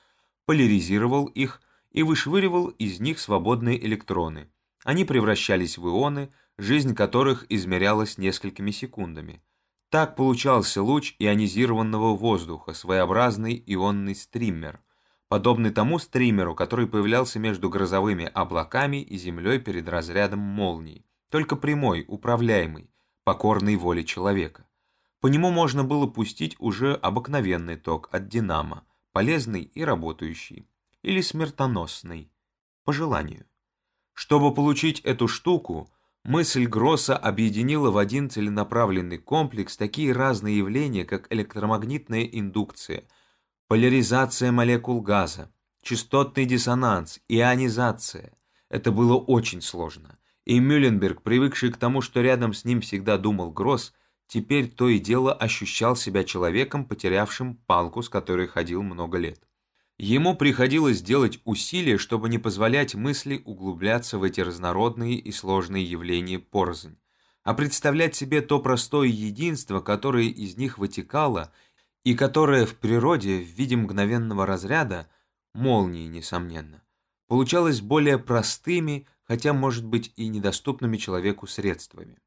поляризировал их, и вышвыривал из них свободные электроны. Они превращались в ионы, жизнь которых измерялась несколькими секундами. Так получался луч ионизированного воздуха, своеобразный ионный стример, подобный тому стримеру, который появлялся между грозовыми облаками и землей перед разрядом молний, только прямой, управляемый, покорный воле человека. По нему можно было пустить уже обыкновенный ток от динамо, полезный и работающий или смертоносный, по желанию. Чтобы получить эту штуку, мысль Гросса объединила в один целенаправленный комплекс такие разные явления, как электромагнитная индукция, поляризация молекул газа, частотный диссонанс, ионизация. Это было очень сложно. И Мюлленберг, привыкший к тому, что рядом с ним всегда думал Гросс, теперь то и дело ощущал себя человеком, потерявшим палку, с которой ходил много лет. Ему приходилось делать усилия, чтобы не позволять мысли углубляться в эти разнородные и сложные явления порознь, а представлять себе то простое единство, которое из них вытекало и которое в природе в виде мгновенного разряда, молнии, несомненно, получалось более простыми, хотя, может быть, и недоступными человеку средствами.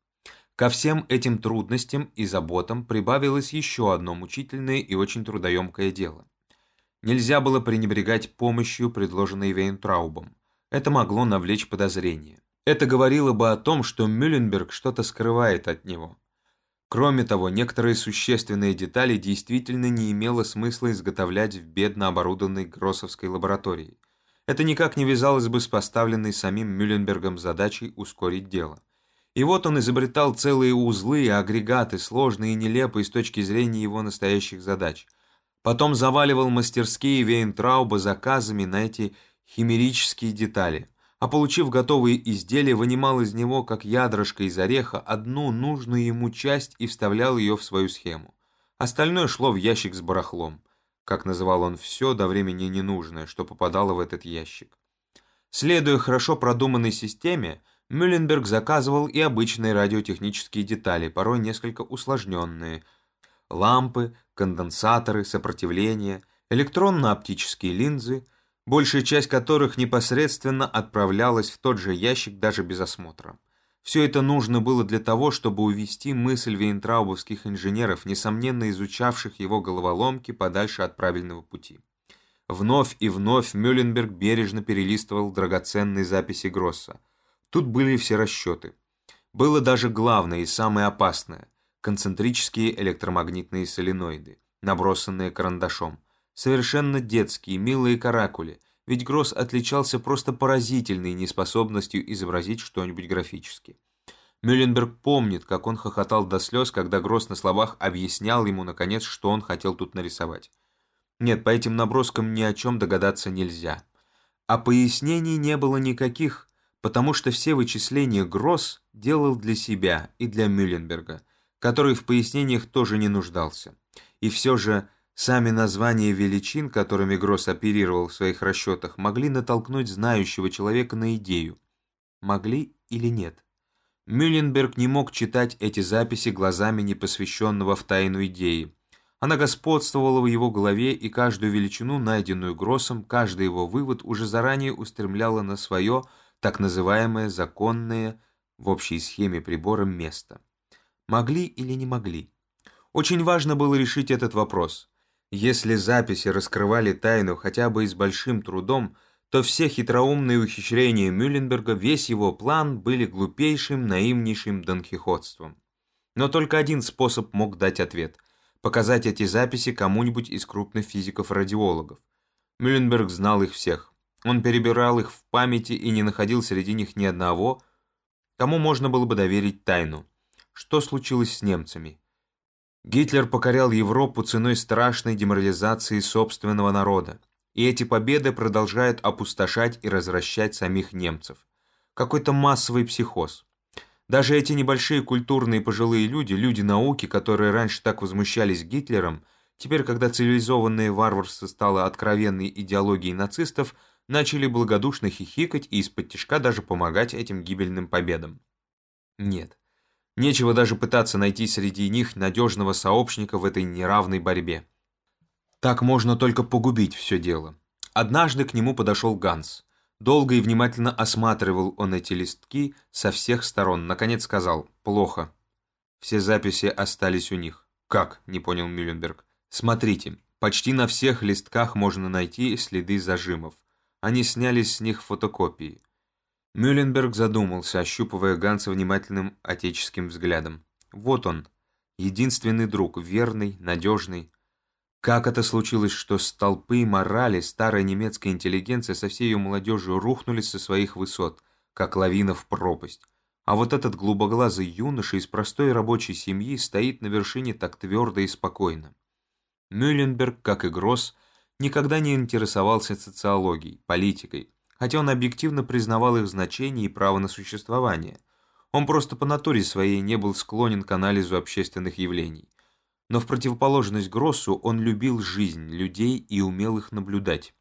Ко всем этим трудностям и заботам прибавилось еще одно мучительное и очень трудоемкое дело – Нельзя было пренебрегать помощью, предложенной Вейнтраубом. Это могло навлечь подозрение. Это говорило бы о том, что Мюлленберг что-то скрывает от него. Кроме того, некоторые существенные детали действительно не имело смысла изготовлять в бедно оборудованной Гроссовской лаборатории. Это никак не вязалось бы с поставленной самим Мюлленбергом задачей ускорить дело. И вот он изобретал целые узлы и агрегаты, сложные и нелепые с точки зрения его настоящих задач – Потом заваливал мастерские Вейнтрауба заказами на эти химерические детали, а получив готовые изделия, вынимал из него, как ядрышко из ореха, одну нужную ему часть и вставлял ее в свою схему. Остальное шло в ящик с барахлом, как называл он все до времени ненужное, что попадало в этот ящик. Следуя хорошо продуманной системе, Мюлленберг заказывал и обычные радиотехнические детали, порой несколько усложненные. Лампы, конденсаторы, сопротивления, электронно-оптические линзы, большая часть которых непосредственно отправлялась в тот же ящик даже без осмотра. Все это нужно было для того, чтобы увести мысль вейнтраубовских инженеров, несомненно изучавших его головоломки подальше от правильного пути. Вновь и вновь Мюлленберг бережно перелистывал драгоценные записи Гросса. Тут были все расчеты. Было даже главное и самое опасное – концентрические электромагнитные соленоиды, набросанные карандашом. Совершенно детские, милые каракули, ведь Гросс отличался просто поразительной неспособностью изобразить что-нибудь графически. Мюлленберг помнит, как он хохотал до слез, когда Гросс на словах объяснял ему, наконец, что он хотел тут нарисовать. Нет, по этим наброскам ни о чем догадаться нельзя. А пояснений не было никаких, потому что все вычисления Гросс делал для себя и для Мюлленберга, который в пояснениях тоже не нуждался. И все же сами названия величин, которыми Гросс оперировал в своих расчетах, могли натолкнуть знающего человека на идею. Могли или нет? Мюлленберг не мог читать эти записи глазами непосвященного в тайну идеи. Она господствовала в его голове, и каждую величину, найденную Гроссом, каждый его вывод уже заранее устремляла на свое, так называемое законное в общей схеме прибора место. Могли или не могли? Очень важно было решить этот вопрос. Если записи раскрывали тайну хотя бы и с большим трудом, то все хитроумные ухищрения Мюлленберга, весь его план были глупейшим, наивнейшим донхихотством. Но только один способ мог дать ответ – показать эти записи кому-нибудь из крупных физиков-радиологов. Мюлленберг знал их всех. Он перебирал их в памяти и не находил среди них ни одного, кому можно было бы доверить тайну. Что случилось с немцами? Гитлер покорял Европу ценой страшной деморализации собственного народа, и эти победы продолжают опустошать и развращать самих немцев. Какой-то массовый психоз. Даже эти небольшие культурные пожилые люди, люди науки, которые раньше так возмущались Гитлером, теперь, когда цивилизованное варварство стало откровенной идеологией нацистов, начали благодушно хихикать и из-под тишка даже помогать этим гибельным победам. Нет, нечего даже пытаться найти среди них надежного сообщника в этой неравной борьбе. Так можно только погубить все дело. Однажды к нему подошел Ганс. Долго и внимательно осматривал он эти листки со всех сторон. Наконец сказал «плохо». Все записи остались у них. «Как?» – не понял Мюлленберг. «Смотрите, почти на всех листках можно найти следы зажимов. Они сняли с них фотокопии. Мюлленберг задумался, ощупывая Ганса внимательным отеческим взглядом. Вот он, единственный друг, верный, надежный. Как это случилось, что столпы морали старая немецкая интеллигенция со всей ее молодежью рухнули со своих высот, как лавина в пропасть, а вот этот голубоглазый юноша из простой рабочей семьи стоит на вершине так твердо и спокойно. Мюлленберг, как и Гросс, никогда не интересовался социологией, политикой, хотя он объективно признавал их значение и право на существование. Он просто по натуре своей не был склонен к анализу общественных явлений. Но в противоположность Гроссу он любил жизнь, людей и умел их наблюдать.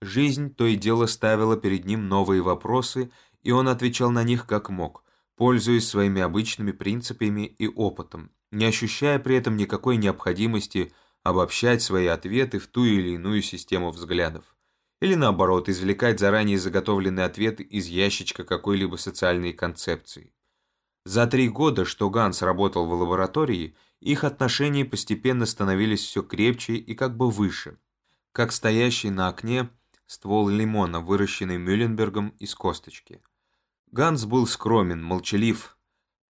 Жизнь то и дело ставила перед ним новые вопросы, и он отвечал на них как мог, пользуясь своими обычными принципами и опытом, не ощущая при этом никакой необходимости – обобщать свои ответы в ту или иную систему взглядов. Или наоборот, извлекать заранее заготовленные ответы из ящичка какой-либо социальной концепции. За три года, что Ганс работал в лаборатории, их отношения постепенно становились все крепче и как бы выше, как стоящий на окне ствол лимона, выращенный Мюлленбергом из косточки. Ганс был скромен, молчалив,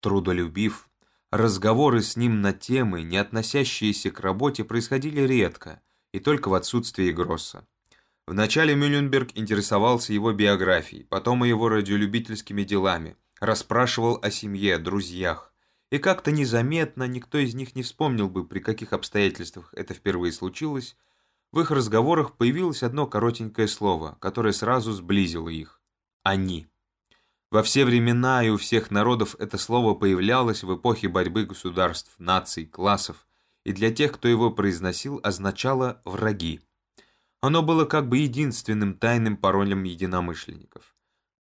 трудолюбив, Разговоры с ним на темы, не относящиеся к работе, происходили редко и только в отсутствии Гросса. Вначале Мюлленберг интересовался его биографией, потом и его радиолюбительскими делами, расспрашивал о семье, друзьях. и как-то незаметно, никто из них не вспомнил бы, при каких обстоятельствах это впервые случилось, в их разговорах появилось одно коротенькое слово, которое сразу сблизило их. «Они». Во все времена и у всех народов это слово появлялось в эпохе борьбы государств, наций, классов, и для тех, кто его произносил, означало «враги». Оно было как бы единственным тайным паролем единомышленников.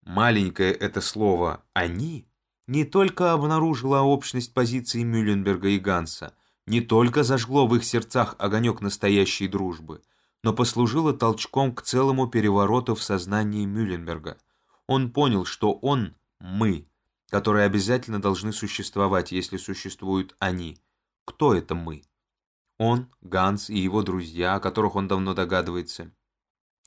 Маленькое это слово «они» не только обнаружило общность позиций Мюлленберга и Ганса, не только зажгло в их сердцах огонек настоящей дружбы, но послужило толчком к целому перевороту в сознании Мюлленберга. Он понял, что он – мы, которые обязательно должны существовать, если существуют они. Кто это мы? Он, Ганс и его друзья, о которых он давно догадывается.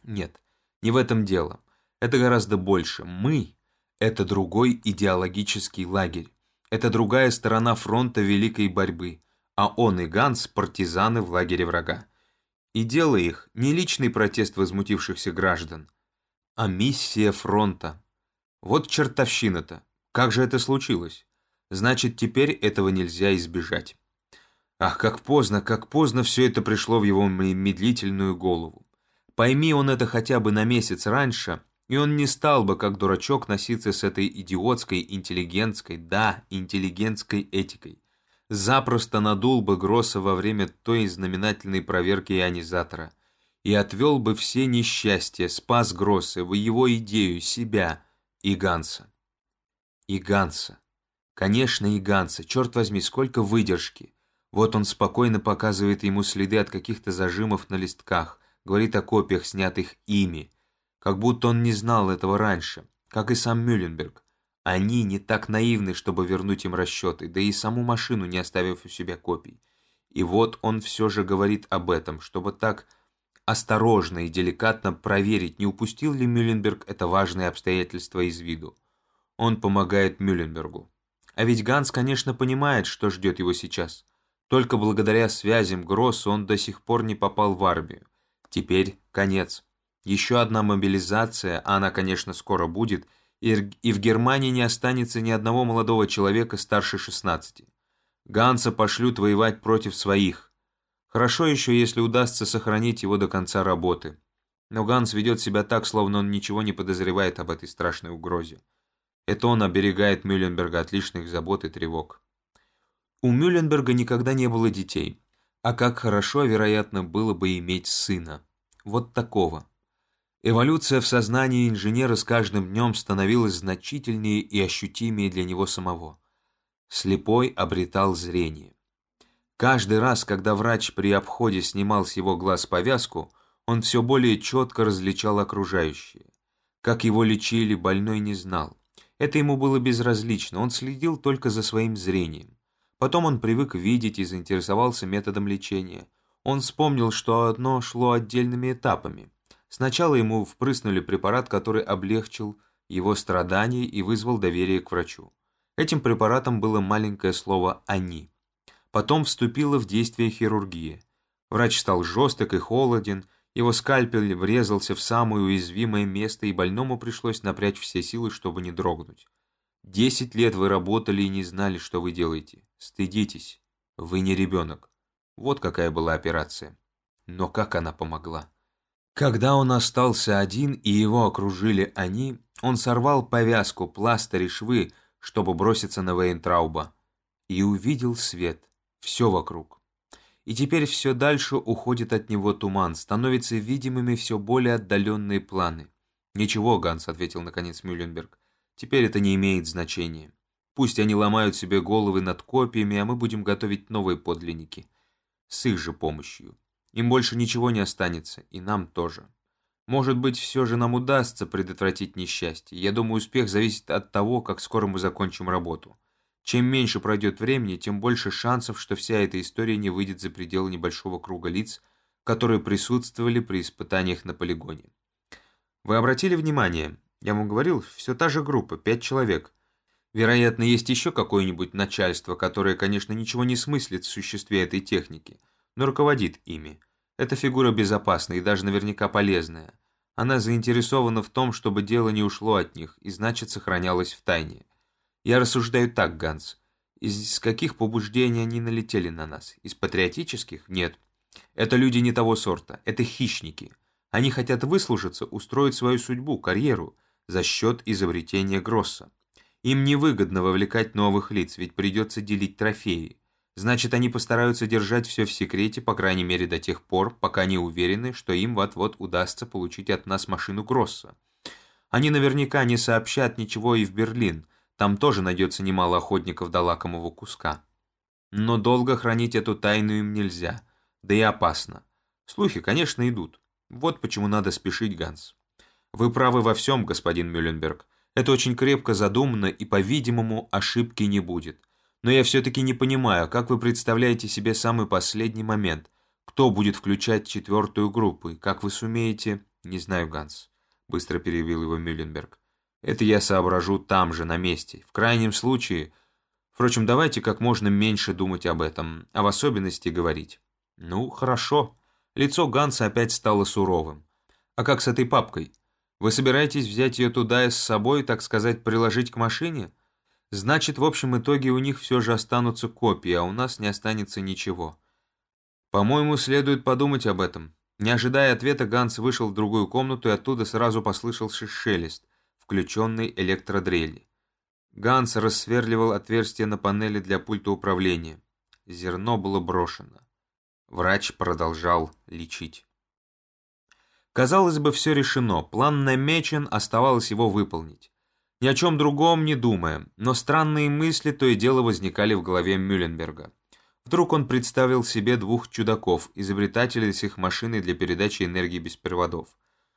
Нет, не в этом дело. Это гораздо больше. Мы – это другой идеологический лагерь. Это другая сторона фронта великой борьбы. А он и Ганс – партизаны в лагере врага. И дело их – не личный протест возмутившихся граждан, а миссия фронта. Вот чертовщина-то. Как же это случилось? Значит, теперь этого нельзя избежать. Ах, как поздно, как поздно все это пришло в его медлительную голову. Пойми он это хотя бы на месяц раньше, и он не стал бы, как дурачок, носиться с этой идиотской, интеллигентской, да, интеллигентской этикой. Запросто надул бы Гросса во время той знаменательной проверки ионизатора и отвел бы все несчастья, спас Гросса, его идею, себя и Ганса. И Ганса. Конечно, и Ганса. Черт возьми, сколько выдержки. Вот он спокойно показывает ему следы от каких-то зажимов на листках, говорит о копиях, снятых ими, как будто он не знал этого раньше, как и сам Мюлленберг. Они не так наивны, чтобы вернуть им расчеты, да и саму машину не оставив у себя копий. И вот он все же говорит об этом, чтобы так осторожно и деликатно проверить, не упустил ли Мюлленберг это важное обстоятельство из виду. Он помогает Мюлленбергу. А ведь Ганс, конечно, понимает, что ждет его сейчас. Только благодаря связям Гроссу он до сих пор не попал в армию. Теперь конец. Еще одна мобилизация, а она, конечно, скоро будет, и в Германии не останется ни одного молодого человека старше 16. Ганса пошлют воевать против своих. Хорошо еще, если удастся сохранить его до конца работы. Но Ганс ведет себя так, словно он ничего не подозревает об этой страшной угрозе. Это он оберегает Мюлленберга от лишних забот и тревог. У Мюлленберга никогда не было детей, а как хорошо, вероятно, было бы иметь сына. Вот такого. Эволюция в сознании инженера с каждым днем становилась значительнее и ощутимее для него самого. Слепой обретал зрение. Каждый раз, когда врач при обходе снимал с его глаз повязку, он все более четко различал окружающее. Как его лечили, больной не знал. Это ему было безразлично, он следил только за своим зрением. Потом он привык видеть и заинтересовался методом лечения. Он вспомнил, что одно шло отдельными этапами – Сначала ему впрыснули препарат, который облегчил его страдания и вызвал доверие к врачу. Этим препаратом было маленькое слово «они». Потом вступила в действие хирургия. Врач стал жесток и холоден, его скальпель врезался в самое уязвимое место, и больному пришлось напрячь все силы, чтобы не дрогнуть. Десять лет вы работали и не знали, что вы делаете. Стыдитесь. Вы не ребенок. Вот какая была операция. Но как она помогла? Когда он остался один и его окружили они, он сорвал повязку, пластырь и швы, чтобы броситься на Вейнтрауба, и увидел свет, все вокруг. И теперь все дальше уходит от него туман, становятся видимыми все более отдаленные планы. «Ничего, Ганс», — ответил наконец Мюлленберг, — «теперь это не имеет значения. Пусть они ломают себе головы над копиями, а мы будем готовить новые подлинники. С их же помощью. Им больше ничего не останется, и нам тоже. Может быть, все же нам удастся предотвратить несчастье. Я думаю, успех зависит от того, как скоро мы закончим работу. Чем меньше пройдет времени, тем больше шансов, что вся эта история не выйдет за пределы небольшого круга лиц, которые присутствовали при испытаниях на полигоне. Вы обратили внимание, я вам говорил, все та же группа, пять человек. Вероятно, есть еще какое-нибудь начальство, которое, конечно, ничего не смыслит в существе этой техники – но руководит ими. Эта фигура безопасная и даже наверняка полезная. Она заинтересована в том, чтобы дело не ушло от них и, значит, сохранялось в тайне. Я рассуждаю так, Ганс. Из каких побуждений они налетели на нас? Из патриотических? Нет. Это люди не того сорта. Это хищники. Они хотят выслужиться, устроить свою судьбу, карьеру за счет изобретения Гросса. Им невыгодно вовлекать новых лиц, ведь придется делить трофеи. Значит, они постараются держать все в секрете, по крайней мере до тех пор, пока не уверены, что им вот-вот удастся получить от нас машину Гросса. Они наверняка не сообщат ничего и в Берлин, там тоже найдется немало охотников до лакомого куска. Но долго хранить эту тайну им нельзя, да и опасно. Слухи, конечно, идут. Вот почему надо спешить, Ганс. Вы правы во всем, господин Мюлленберг. Это очень крепко задумано, и, по-видимому, ошибки не будет. Но я все-таки не понимаю, как вы представляете себе самый последний момент. Кто будет включать четвертую группу, и как вы сумеете... Не знаю, Ганс. Быстро перебил его Мюлленберг. Это я соображу там же, на месте. В крайнем случае... Впрочем, давайте как можно меньше думать об этом, а в особенности говорить. Ну, хорошо. Лицо Ганса опять стало суровым. А как с этой папкой? Вы собираетесь взять ее туда и с собой, так сказать, приложить к машине? Значит, в общем итоге у них все же останутся копии, а у нас не останется ничего. По-моему, следует подумать об этом. Не ожидая ответа, Ганс вышел в другую комнату и оттуда сразу послышался шелест, включенный электродрели. Ганс рассверливал отверстие на панели для пульта управления. Зерно было брошено. Врач продолжал лечить. Казалось бы, все решено, план намечен, оставалось его выполнить. Ни о чем другом не думая, но странные мысли то и дело возникали в голове Мюлленберга. Вдруг он представил себе двух чудаков, изобретателей с их машиной для передачи энергии без проводов.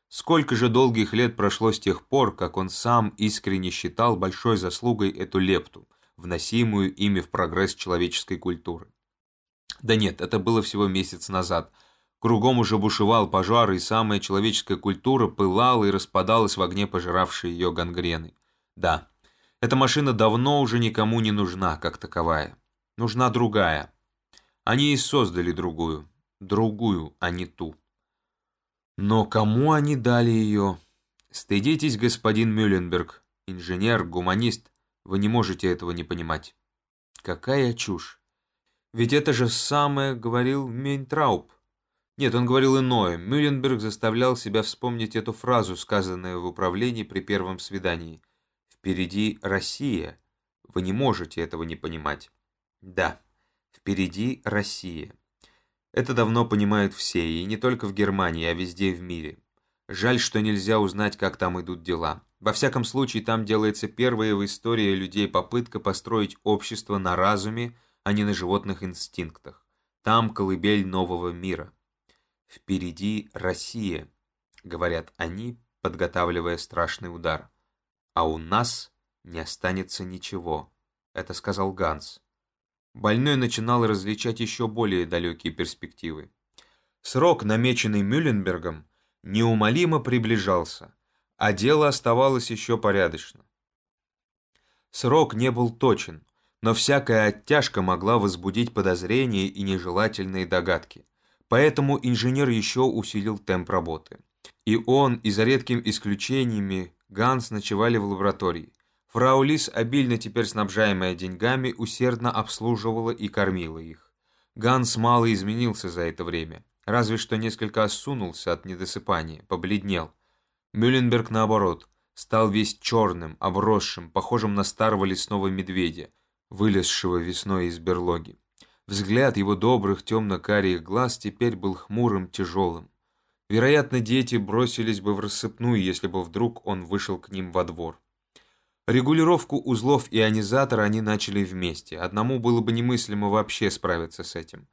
Сколько же долгих лет прошло с тех пор, как он сам искренне считал большой заслугой эту лепту, вносимую ими в прогресс человеческой культуры. Да нет, это было всего месяц назад. Кругом уже бушевал пожар, и самая человеческая культура пылала и распадалась в огне пожиравшей ее гангрены. Да, эта машина давно уже никому не нужна, как таковая. Нужна другая. Они и создали другую. Другую, а не ту. Но кому они дали ее? Стыдитесь, господин Мюлленберг. Инженер, гуманист. Вы не можете этого не понимать. Какая чушь. Ведь это же самое говорил Мейнтрауб. Нет, он говорил иное. Мюлленберг заставлял себя вспомнить эту фразу, сказанную в управлении при первом свидании – Впереди Россия. Вы не можете этого не понимать. Да, впереди Россия. Это давно понимают все, и не только в Германии, а везде в мире. Жаль, что нельзя узнать, как там идут дела. Во всяком случае, там делается первая в истории людей попытка построить общество на разуме, а не на животных инстинктах. Там колыбель нового мира. «Впереди Россия», — говорят они, подготавливая страшный удар. «А у нас не останется ничего», — это сказал Ганс. Больной начинал различать еще более далекие перспективы. Срок, намеченный Мюлленбергом, неумолимо приближался, а дело оставалось еще порядочно. Срок не был точен, но всякая оттяжка могла возбудить подозрения и нежелательные догадки. Поэтому инженер еще усилил темп работы. И он, и за редкими исключениями, Ганс ночевали в лаборатории. Фрау Лис, обильно теперь снабжаемая деньгами, усердно обслуживала и кормила их. Ганс мало изменился за это время, разве что несколько осунулся от недосыпания, побледнел. Мюлленберг, наоборот, стал весь черным, обросшим, похожим на старого лесного медведя, вылезшего весной из берлоги. Взгляд его добрых темно-карих глаз теперь был хмурым, тяжелым. Вероятно, дети бросились бы в рассыпную, если бы вдруг он вышел к ним во двор. Регулировку узлов ионизатора они начали вместе. Одному было бы немыслимо вообще справиться с этим.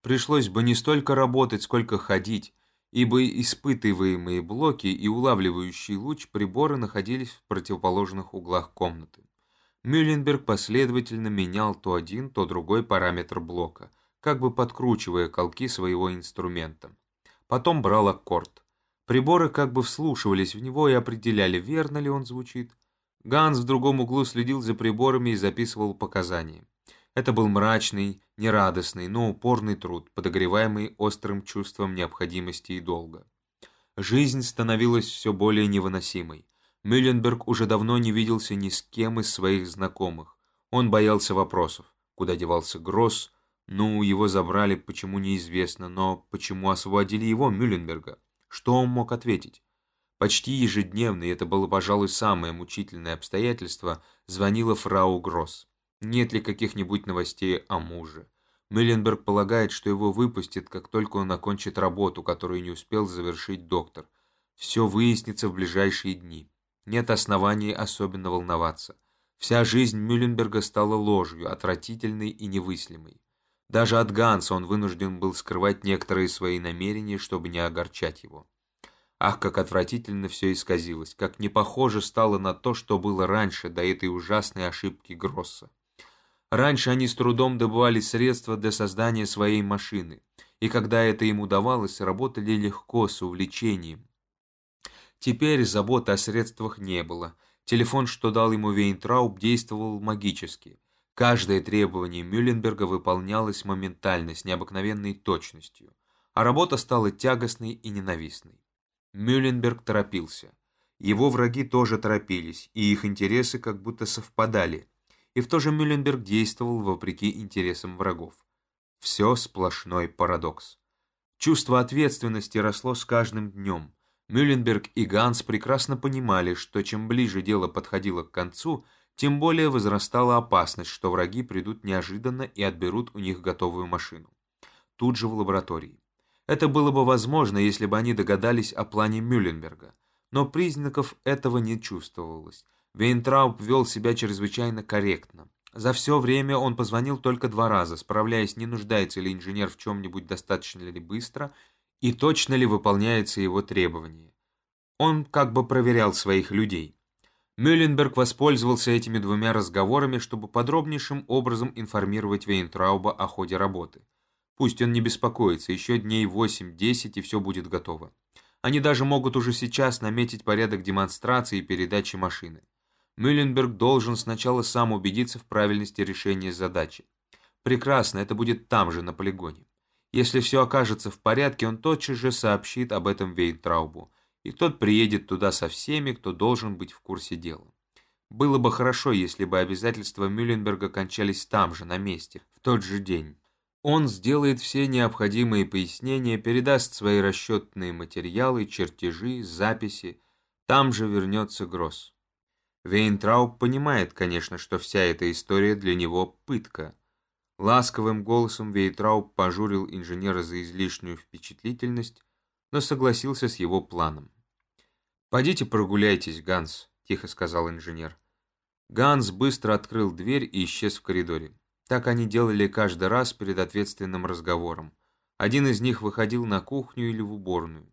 Пришлось бы не столько работать, сколько ходить, ибо испытываемые блоки и улавливающий луч прибора находились в противоположных углах комнаты. Мюлленберг последовательно менял то один, то другой параметр блока, как бы подкручивая колки своего инструмента. Потом брал аккорд. Приборы как бы вслушивались в него и определяли, верно ли он звучит. Ганс в другом углу следил за приборами и записывал показания. Это был мрачный, нерадостный, но упорный труд, подогреваемый острым чувством необходимости и долга. Жизнь становилась все более невыносимой. Мюлленберг уже давно не виделся ни с кем из своих знакомых. Он боялся вопросов. Куда девался Гросс? Ну, его забрали, почему неизвестно, но почему освободили его, Мюлленберга? Что он мог ответить? Почти ежедневно, и это было, пожалуй, самое мучительное обстоятельство, звонила фрау Гросс. Нет ли каких-нибудь новостей о муже? Мюлленберг полагает, что его выпустят, как только он окончит работу, которую не успел завершить доктор. Все выяснится в ближайшие дни. Нет оснований особенно волноваться. Вся жизнь Мюлленберга стала ложью, отвратительной и невыслимой. Даже от Ганса он вынужден был скрывать некоторые свои намерения, чтобы не огорчать его. Ах, как отвратительно все исказилось, как не похоже стало на то, что было раньше, до этой ужасной ошибки Гросса. Раньше они с трудом добывали средства для создания своей машины, и когда это им удавалось, работали легко, с увлечением. Теперь заботы о средствах не было. Телефон, что дал ему Вейнтрауб, действовал магически. Каждое требование Мюлленберга выполнялось моментально, с необыкновенной точностью, а работа стала тягостной и ненавистной. Мюлленберг торопился. Его враги тоже торопились, и их интересы как будто совпадали, и в то же Мюлленберг действовал вопреки интересам врагов. Все сплошной парадокс. Чувство ответственности росло с каждым днем. Мюлленберг и Ганс прекрасно понимали, что чем ближе дело подходило к концу, тем более возрастала опасность, что враги придут неожиданно и отберут у них готовую машину. Тут же в лаборатории. Это было бы возможно, если бы они догадались о плане Мюлленберга. Но признаков этого не чувствовалось. Вейнтрауб вел себя чрезвычайно корректно. За все время он позвонил только два раза, справляясь, не нуждается ли инженер в чем-нибудь достаточно ли быстро и точно ли выполняется его требование. Он как бы проверял своих людей. Мюлленберг воспользовался этими двумя разговорами, чтобы подробнейшим образом информировать Вейнтрауба о ходе работы. Пусть он не беспокоится, еще дней 8-10 и все будет готово. Они даже могут уже сейчас наметить порядок демонстрации и передачи машины. Мюлленберг должен сначала сам убедиться в правильности решения задачи. Прекрасно, это будет там же, на полигоне. Если все окажется в порядке, он тотчас же сообщит об этом Вейнтраубу и тот приедет туда со всеми, кто должен быть в курсе дела. Было бы хорошо, если бы обязательства Мюлленберга кончались там же, на месте, в тот же день. Он сделает все необходимые пояснения, передаст свои расчетные материалы, чертежи, записи. Там же вернется Гросс. Вейнтрауб понимает, конечно, что вся эта история для него пытка. Ласковым голосом Вейнтрауб пожурил инженера за излишнюю впечатлительность, но согласился с его планом. «Пойдите прогуляйтесь, Ганс», — тихо сказал инженер. Ганс быстро открыл дверь и исчез в коридоре. Так они делали каждый раз перед ответственным разговором. Один из них выходил на кухню или в уборную.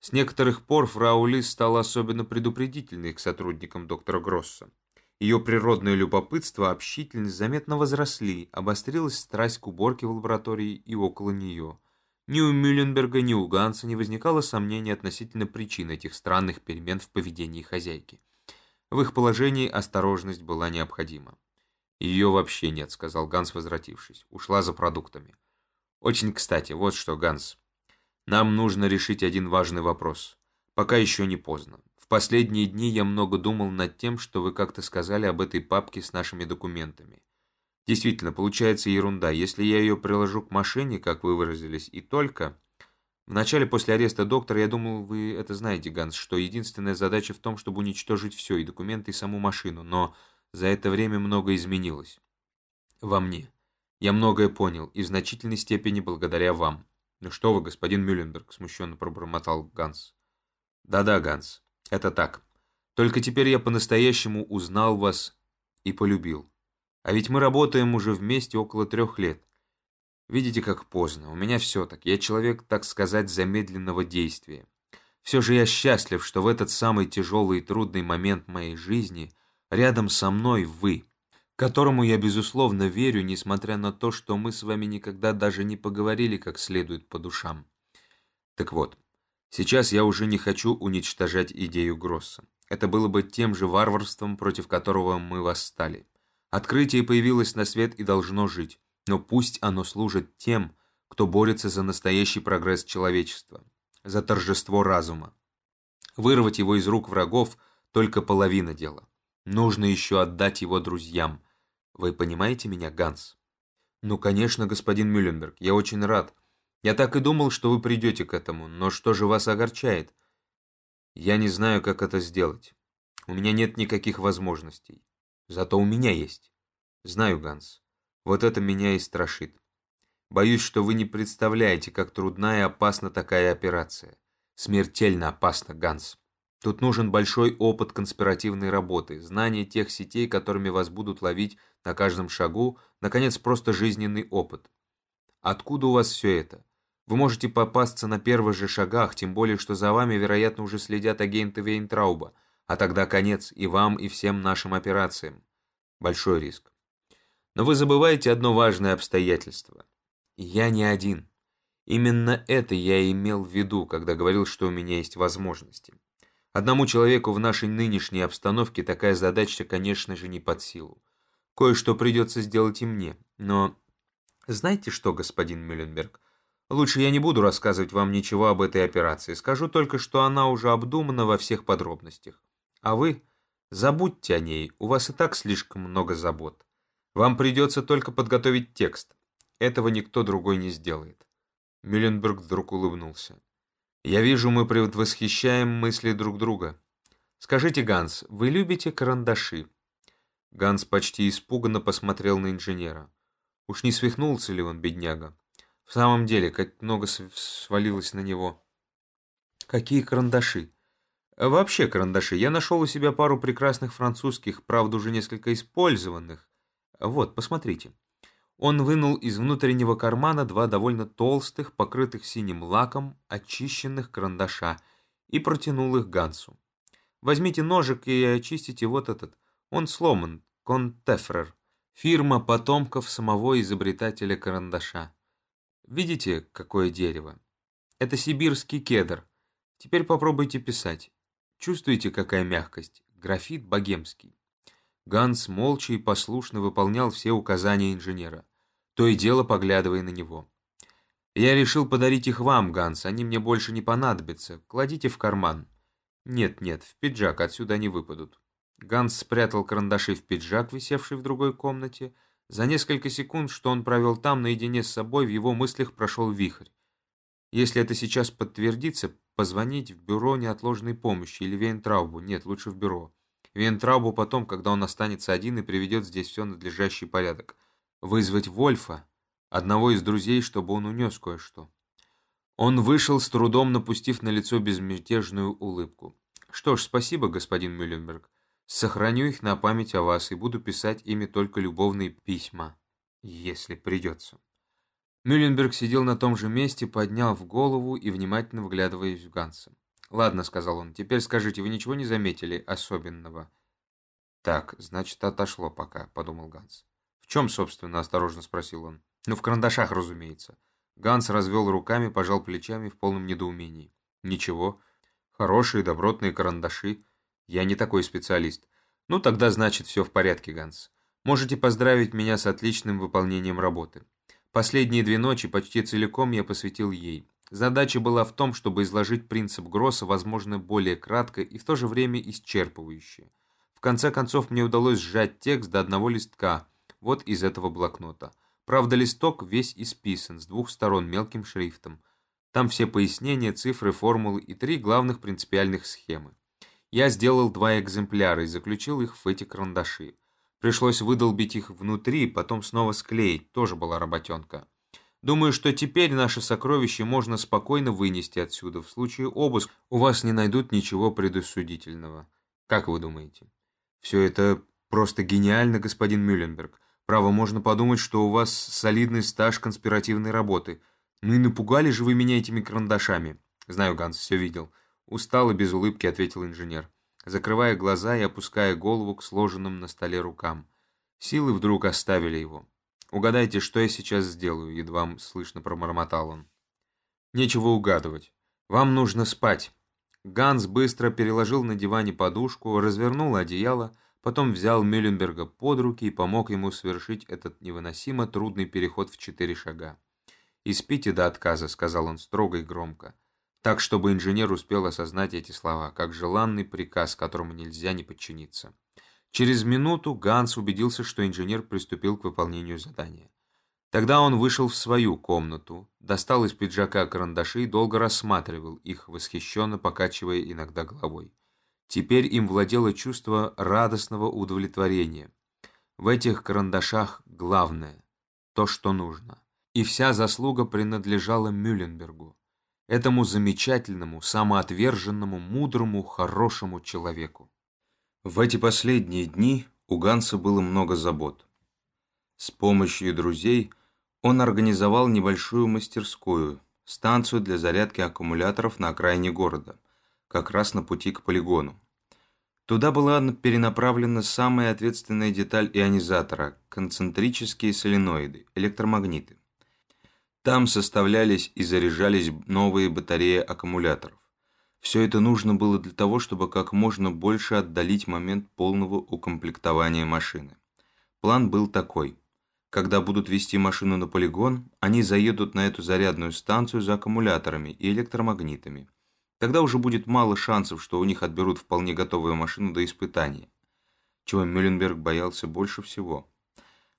С некоторых пор фрау Лис стала особенно предупредительной к сотрудникам доктора Гросса. Ее природное любопытство, общительность заметно возросли, обострилась страсть к уборке в лаборатории и около нее. Ни у Мюлленберга, ни у Ганса не возникало сомнений относительно причин этих странных перемен в поведении хозяйки. В их положении осторожность была необходима. «Ее вообще нет», — сказал Ганс, возвратившись. «Ушла за продуктами». «Очень кстати, вот что, Ганс. Нам нужно решить один важный вопрос. Пока еще не поздно. В последние дни я много думал над тем, что вы как-то сказали об этой папке с нашими документами. Действительно, получается ерунда. Если я ее приложу к машине, как вы выразились, и только... Вначале после ареста доктора я думал, вы это знаете, Ганс, что единственная задача в том, чтобы уничтожить все, и документы, и саму машину, но за это время многое изменилось. Во мне. Я многое понял, и в значительной степени благодаря вам. Ну что вы, господин Мюлленберг, смущенно пробормотал Ганс. Да-да, Ганс, это так. Только теперь я по-настоящему узнал вас и полюбил. А ведь мы работаем уже вместе около трех лет. Видите, как поздно. У меня все так. Я человек, так сказать, замедленного действия. Все же я счастлив, что в этот самый тяжелый и трудный момент моей жизни рядом со мной вы, которому я, безусловно, верю, несмотря на то, что мы с вами никогда даже не поговорили как следует по душам. Так вот, сейчас я уже не хочу уничтожать идею Гросса. Это было бы тем же варварством, против которого мы восстали. Открытие появилось на свет и должно жить, но пусть оно служит тем, кто борется за настоящий прогресс человечества, за торжество разума. Вырвать его из рук врагов – только половина дела. Нужно еще отдать его друзьям. Вы понимаете меня, Ганс? «Ну, конечно, господин Мюлленберг, я очень рад. Я так и думал, что вы придете к этому, но что же вас огорчает?» «Я не знаю, как это сделать. У меня нет никаких возможностей. Зато у меня есть. Знаю, Ганс. Вот это меня и страшит. Боюсь, что вы не представляете, как трудна и опасна такая операция. Смертельно опасно, Ганс. Тут нужен большой опыт конспиративной работы, знание тех сетей, которыми вас будут ловить на каждом шагу, наконец, просто жизненный опыт. Откуда у вас все это? Вы можете попасться на первых же шагах, тем более, что за вами, вероятно, уже следят агенты Вейнтрауба, а тогда конец и вам, и всем нашим операциям. Большой риск. Но вы забываете одно важное обстоятельство. Я не один. Именно это я имел в виду, когда говорил, что у меня есть возможности. Одному человеку в нашей нынешней обстановке такая задача, конечно же, не под силу. Кое-что придется сделать и мне, но... Знаете что, господин Мюлленберг, лучше я не буду рассказывать вам ничего об этой операции, скажу только, что она уже обдумана во всех подробностях. А вы забудьте о ней, у вас и так слишком много забот. Вам придется только подготовить текст. Этого никто другой не сделает. Мюлленберг вдруг улыбнулся. «Я вижу, мы предвосхищаем мысли друг друга. Скажите, Ганс, вы любите карандаши?» Ганс почти испуганно посмотрел на инженера. Уж не свихнулся ли он, бедняга? В самом деле, как много свалилось на него. «Какие карандаши?» «Вообще карандаши. Я нашел у себя пару прекрасных французских, правда, уже несколько использованных. Вот, посмотрите». Он вынул из внутреннего кармана два довольно толстых, покрытых синим лаком, очищенных карандаша и протянул их Гансу. «Возьмите ножик и очистите вот этот. Он сломан, Контефрер, фирма потомков самого изобретателя карандаша. Видите, какое дерево? Это сибирский кедр. Теперь попробуйте писать. Чувствуете, какая мягкость? Графит богемский. Ганс молча и послушно выполнял все указания инженера, то и дело поглядывая на него. «Я решил подарить их вам, Ганс, они мне больше не понадобятся. Кладите в карман». «Нет-нет, в пиджак, отсюда они выпадут». Ганс спрятал карандаши в пиджак, висевший в другой комнате. За несколько секунд, что он провел там, наедине с собой, в его мыслях прошел вихрь. Если это сейчас подтвердится, позвонить в бюро неотложной помощи или Вейнтраубу. Нет, лучше в бюро. Вейнтраубу потом, когда он останется один и приведет здесь все надлежащий порядок. Вызвать Вольфа, одного из друзей, чтобы он унес кое-что. Он вышел, с трудом напустив на лицо безмятежную улыбку. «Что ж, спасибо, господин Мюлленберг. Сохраню их на память о вас и буду писать ими только любовные письма, если придется». Мюлленберг сидел на том же месте, подняв голову и внимательно вглядываясь в Ганса. «Ладно», — сказал он, — «теперь скажите, вы ничего не заметили особенного?» «Так, значит, отошло пока», — подумал Ганс. «В чем, собственно?» — осторожно спросил он. «Ну, в карандашах, разумеется». Ганс развел руками, пожал плечами в полном недоумении. «Ничего. Хорошие, добротные карандаши. Я не такой специалист. Ну, тогда, значит, все в порядке, Ганс. Можете поздравить меня с отличным выполнением работы. Последние две ночи почти целиком я посвятил ей. Задача была в том, чтобы изложить принцип Гросса, возможно, более кратко и в то же время исчерпывающе. В конце концов, мне удалось сжать текст до одного листка, вот из этого блокнота. Правда, листок весь исписан, с двух сторон мелким шрифтом. Там все пояснения, цифры, формулы и три главных принципиальных схемы. Я сделал два экземпляра и заключил их в эти карандаши. Пришлось выдолбить их внутри, потом снова склеить, тоже была работенка. Думаю, что теперь наше сокровище можно спокойно вынести отсюда. В случае обыск у вас не найдут ничего предосудительного. Как вы думаете? Все это просто гениально, господин Мюлленберг. Право, можно подумать, что у вас солидный стаж конспиративной работы. Ну и напугали же вы меня этими карандашами. Знаю, Ганс, все видел. Устал и без улыбки ответил инженер закрывая глаза и опуская голову к сложенным на столе рукам. Силы вдруг оставили его. «Угадайте, что я сейчас сделаю?» — едва слышно промормотал он. «Нечего угадывать. Вам нужно спать». Ганс быстро переложил на диване подушку, развернул одеяло, потом взял Мюлленберга под руки и помог ему совершить этот невыносимо трудный переход в четыре шага. «И спите до отказа», — сказал он строго и громко так, чтобы инженер успел осознать эти слова, как желанный приказ, которому нельзя не подчиниться. Через минуту Ганс убедился, что инженер приступил к выполнению задания. Тогда он вышел в свою комнату, достал из пиджака карандаши и долго рассматривал их, восхищенно покачивая иногда головой. Теперь им владело чувство радостного удовлетворения. В этих карандашах главное – то, что нужно. И вся заслуга принадлежала Мюлленбергу, этому замечательному, самоотверженному, мудрому, хорошему человеку. В эти последние дни у Ганса было много забот. С помощью друзей – он организовал небольшую мастерскую, станцию для зарядки аккумуляторов на окраине города, как раз на пути к полигону. Туда была перенаправлена самая ответственная деталь ионизатора – концентрические соленоиды, электромагниты. Там составлялись и заряжались новые батареи аккумуляторов. Все это нужно было для того, чтобы как можно больше отдалить момент полного укомплектования машины. План был такой – когда будут вести машину на полигон, они заедут на эту зарядную станцию за аккумуляторами и электромагнитами. Тогда уже будет мало шансов, что у них отберут вполне готовую машину до испытания. Чего Мюлленберг боялся больше всего.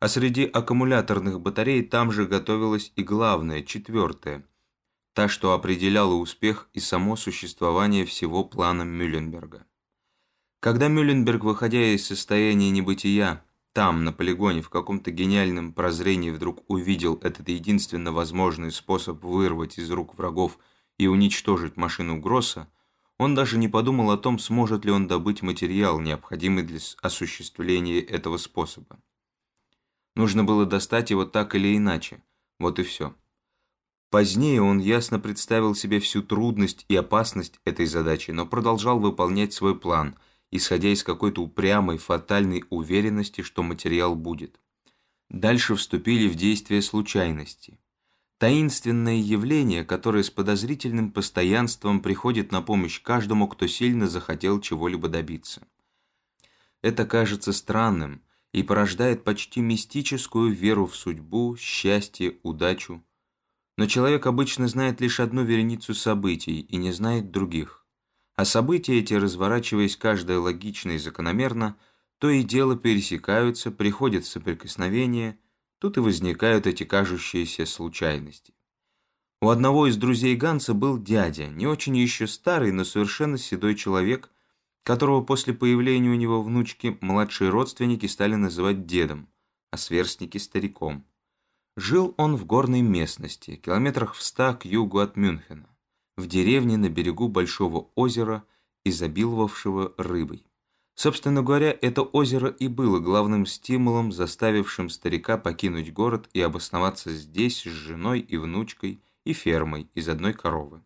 А среди аккумуляторных батарей там же готовилась и главная, четвертая, та, что определяла успех и само существование всего плана Мюлленберга. Когда Мюлленберг, выходя из состояния небытия, там, на полигоне, в каком-то гениальном прозрении вдруг увидел этот единственно возможный способ вырвать из рук врагов и уничтожить машину Гросса, он даже не подумал о том, сможет ли он добыть материал, необходимый для осуществления этого способа. Нужно было достать его так или иначе, вот и все. Позднее он ясно представил себе всю трудность и опасность этой задачи, но продолжал выполнять свой план – исходя из какой-то упрямой, фатальной уверенности, что материал будет. Дальше вступили в действие случайности. Таинственное явление, которое с подозрительным постоянством приходит на помощь каждому, кто сильно захотел чего-либо добиться. Это кажется странным и порождает почти мистическую веру в судьбу, счастье, удачу. Но человек обычно знает лишь одну вереницу событий и не знает других а события эти, разворачиваясь каждое логично и закономерно, то и дело пересекаются, приходят в соприкосновение, тут и возникают эти кажущиеся случайности. У одного из друзей Ганса был дядя, не очень еще старый, но совершенно седой человек, которого после появления у него внучки младшие родственники стали называть дедом, а сверстники – стариком. Жил он в горной местности, километрах в ста к югу от Мюнхена в деревне на берегу большого озера, изобиловавшего рыбой. Собственно говоря, это озеро и было главным стимулом, заставившим старика покинуть город и обосноваться здесь с женой и внучкой и фермой из одной коровы.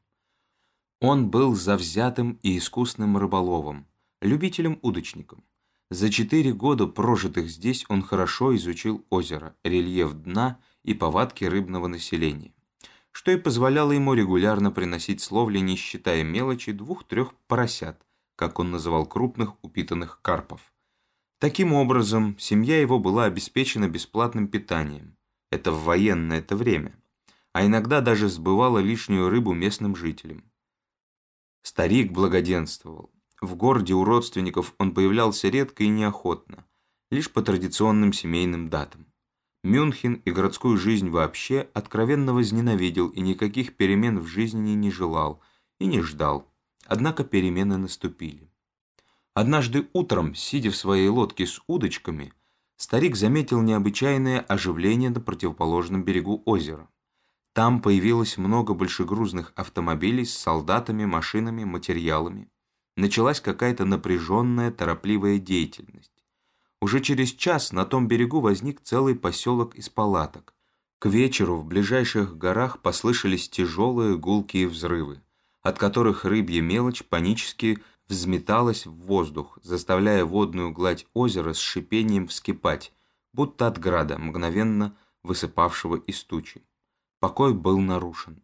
Он был завзятым и искусным рыболовом, любителем-удочником. За четыре года, прожитых здесь, он хорошо изучил озеро, рельеф дна и повадки рыбного населения что и позволяло ему регулярно приносить с ловли, не считая мелочи, двух-трех поросят, как он называл крупных упитанных карпов. Таким образом, семья его была обеспечена бесплатным питанием. Это в военное это время. А иногда даже сбывала лишнюю рыбу местным жителям. Старик благоденствовал. В городе у родственников он появлялся редко и неохотно, лишь по традиционным семейным датам. Мюнхен и городскую жизнь вообще откровенно возненавидел и никаких перемен в жизни не желал и не ждал. Однако перемены наступили. Однажды утром, сидя в своей лодке с удочками, старик заметил необычайное оживление на противоположном берегу озера. Там появилось много большегрузных автомобилей с солдатами, машинами, материалами. Началась какая-то напряженная, торопливая деятельность. Уже через час на том берегу возник целый поселок из палаток. К вечеру в ближайших горах послышались тяжелые гулкие взрывы, от которых рыбья мелочь панически взметалась в воздух, заставляя водную гладь озера с шипением вскипать, будто от града, мгновенно высыпавшего из тучи. Покой был нарушен.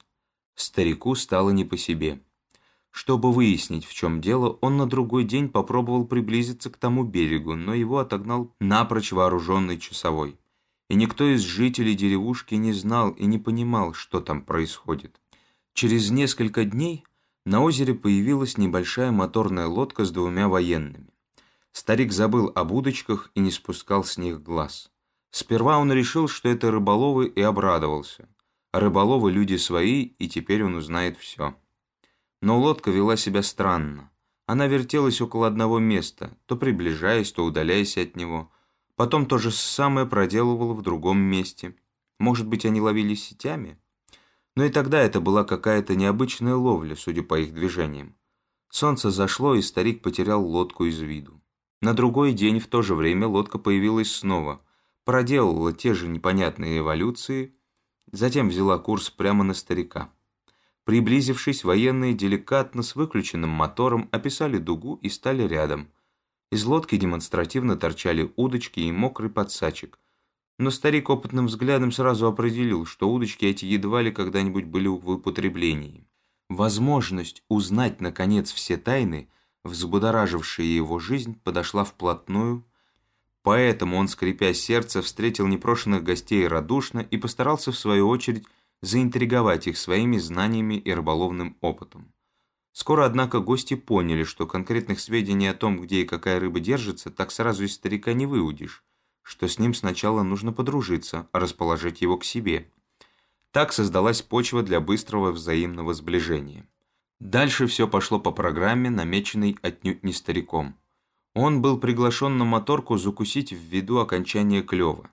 Старику стало не по себе. Чтобы выяснить, в чем дело, он на другой день попробовал приблизиться к тому берегу, но его отогнал напрочь вооруженный часовой. И никто из жителей деревушки не знал и не понимал, что там происходит. Через несколько дней на озере появилась небольшая моторная лодка с двумя военными. Старик забыл об удочках и не спускал с них глаз. Сперва он решил, что это рыболовы, и обрадовался. Рыболовы люди свои, и теперь он узнает все. Но лодка вела себя странно. Она вертелась около одного места, то приближаясь, то удаляясь от него. Потом то же самое проделывала в другом месте. Может быть, они ловили сетями? Но и тогда это была какая-то необычная ловля, судя по их движениям. Солнце зашло, и старик потерял лодку из виду. На другой день в то же время лодка появилась снова, проделала те же непонятные эволюции, затем взяла курс прямо на старика. Приблизившись, военные деликатно с выключенным мотором описали дугу и стали рядом. Из лодки демонстративно торчали удочки и мокрый подсачек. Но старик опытным взглядом сразу определил, что удочки эти едва ли когда-нибудь были в употреблении. Возможность узнать, наконец, все тайны, взбудоражившие его жизнь, подошла вплотную, поэтому он, скрипя сердце, встретил непрошенных гостей радушно и постарался, в свою очередь, заинтриговать их своими знаниями и рыболовным опытом. Скоро, однако, гости поняли, что конкретных сведений о том, где и какая рыба держится, так сразу из старика не выудишь, что с ним сначала нужно подружиться, расположить его к себе. Так создалась почва для быстрого взаимного сближения. Дальше все пошло по программе, намеченной отнюдь не стариком. Он был приглашен на моторку закусить в виду окончания клёва.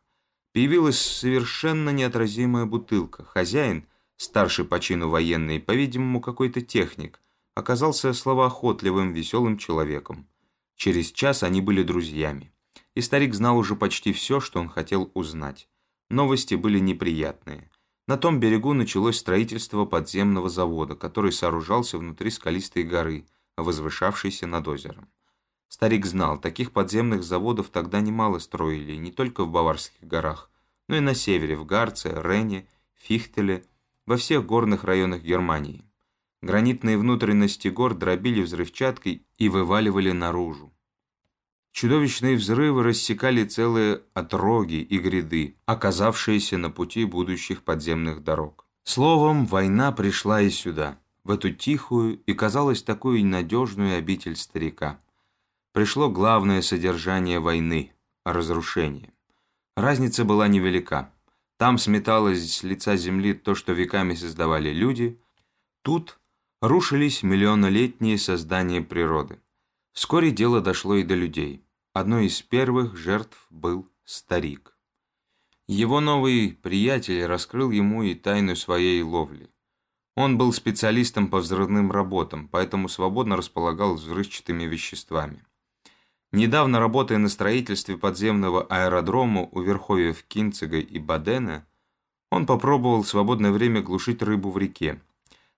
Появилась совершенно неотразимая бутылка. Хозяин, старший по чину военный, по-видимому, какой-то техник, оказался словоохотливым, веселым человеком. Через час они были друзьями. И старик знал уже почти все, что он хотел узнать. Новости были неприятные. На том берегу началось строительство подземного завода, который сооружался внутри скалистой горы, возвышавшейся над озером. Старик знал, таких подземных заводов тогда немало строили, не только в Баварских горах, но и на севере, в Гарце, Рене, Фихтеле, во всех горных районах Германии. Гранитные внутренности гор дробили взрывчаткой и вываливали наружу. Чудовищные взрывы рассекали целые отроги и гряды, оказавшиеся на пути будущих подземных дорог. Словом, война пришла и сюда, в эту тихую и, казалось, такую надежную обитель старика пришло главное содержание войны – разрушение. Разница была невелика. Там сметалось с лица земли то, что веками создавали люди. Тут рушились миллионолетние создания природы. Вскоре дело дошло и до людей. Одной из первых жертв был старик. Его новый приятель раскрыл ему и тайну своей ловли. Он был специалистом по взрывным работам, поэтому свободно располагал взрывчатыми веществами. Недавно, работая на строительстве подземного аэродрома у верховьев Кинцига и Бадена, он попробовал в свободное время глушить рыбу в реке.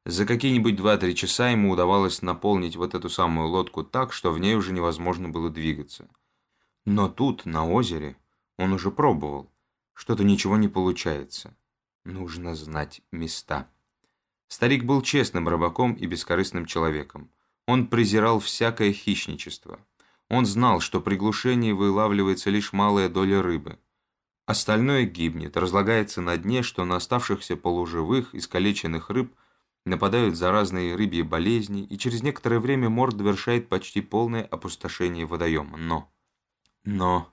За какие-нибудь 2-3 часа ему удавалось наполнить вот эту самую лодку так, что в ней уже невозможно было двигаться. Но тут, на озере, он уже пробовал. Что-то ничего не получается. Нужно знать места. Старик был честным рыбаком и бескорыстным человеком. Он презирал всякое хищничество. Он знал, что при глушении вылавливается лишь малая доля рыбы. Остальное гибнет, разлагается на дне, что на оставшихся полуживых, искалеченных рыб нападают заразные рыбьи болезни, и через некоторое время морд довершает почти полное опустошение водоема. Но... Но...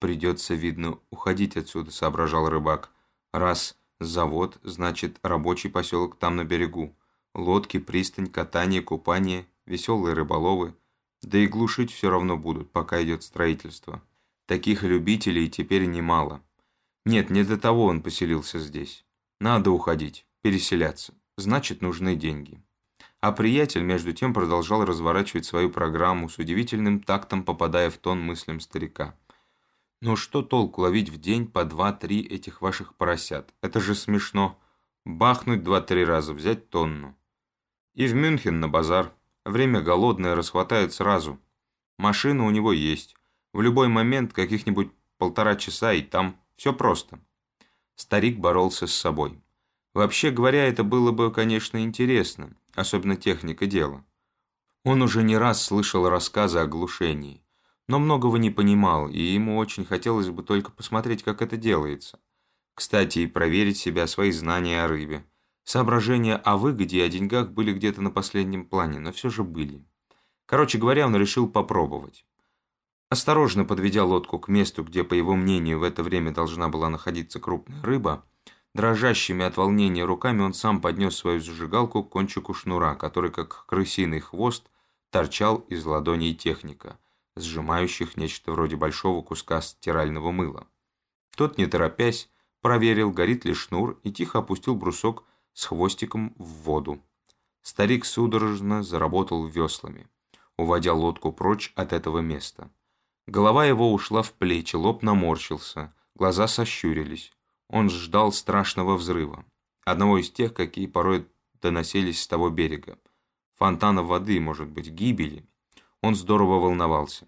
Придется, видно, уходить отсюда, соображал рыбак. Раз завод, значит, рабочий поселок там на берегу. Лодки, пристань, катание, купание, веселые рыболовы – да и глушить все равно будут, пока идет строительство. Таких любителей теперь немало. Нет, не для того он поселился здесь. Надо уходить, переселяться. Значит, нужны деньги. А приятель, между тем, продолжал разворачивать свою программу, с удивительным тактом попадая в тон мыслям старика. «Ну что толку ловить в день по два-три этих ваших поросят? Это же смешно. Бахнуть два-три раза, взять тонну. И в Мюнхен на базар. Время голодное, расхватают сразу. Машина у него есть. В любой момент, каких-нибудь полтора часа, и там все просто. Старик боролся с собой. Вообще говоря, это было бы, конечно, интересно, особенно техника дела. Он уже не раз слышал рассказы о глушении, но многого не понимал, и ему очень хотелось бы только посмотреть, как это делается. Кстати, и проверить себя, свои знания о рыбе. Соображения о выгоде и о деньгах были где-то на последнем плане, но все же были. Короче говоря, он решил попробовать. Осторожно подведя лодку к месту, где, по его мнению, в это время должна была находиться крупная рыба, дрожащими от волнения руками он сам поднес свою зажигалку к кончику шнура, который, как крысиный хвост, торчал из ладоней техника, сжимающих нечто вроде большого куска стирального мыла. Тот, не торопясь, проверил, горит ли шнур, и тихо опустил брусок с хвостиком в воду. Старик судорожно заработал веслами, уводя лодку прочь от этого места. Голова его ушла в плечи, лоб наморщился, глаза сощурились. Он ждал страшного взрыва, одного из тех, какие порой доносились с того берега. Фонтана воды, может быть, гибели. Он здорово волновался.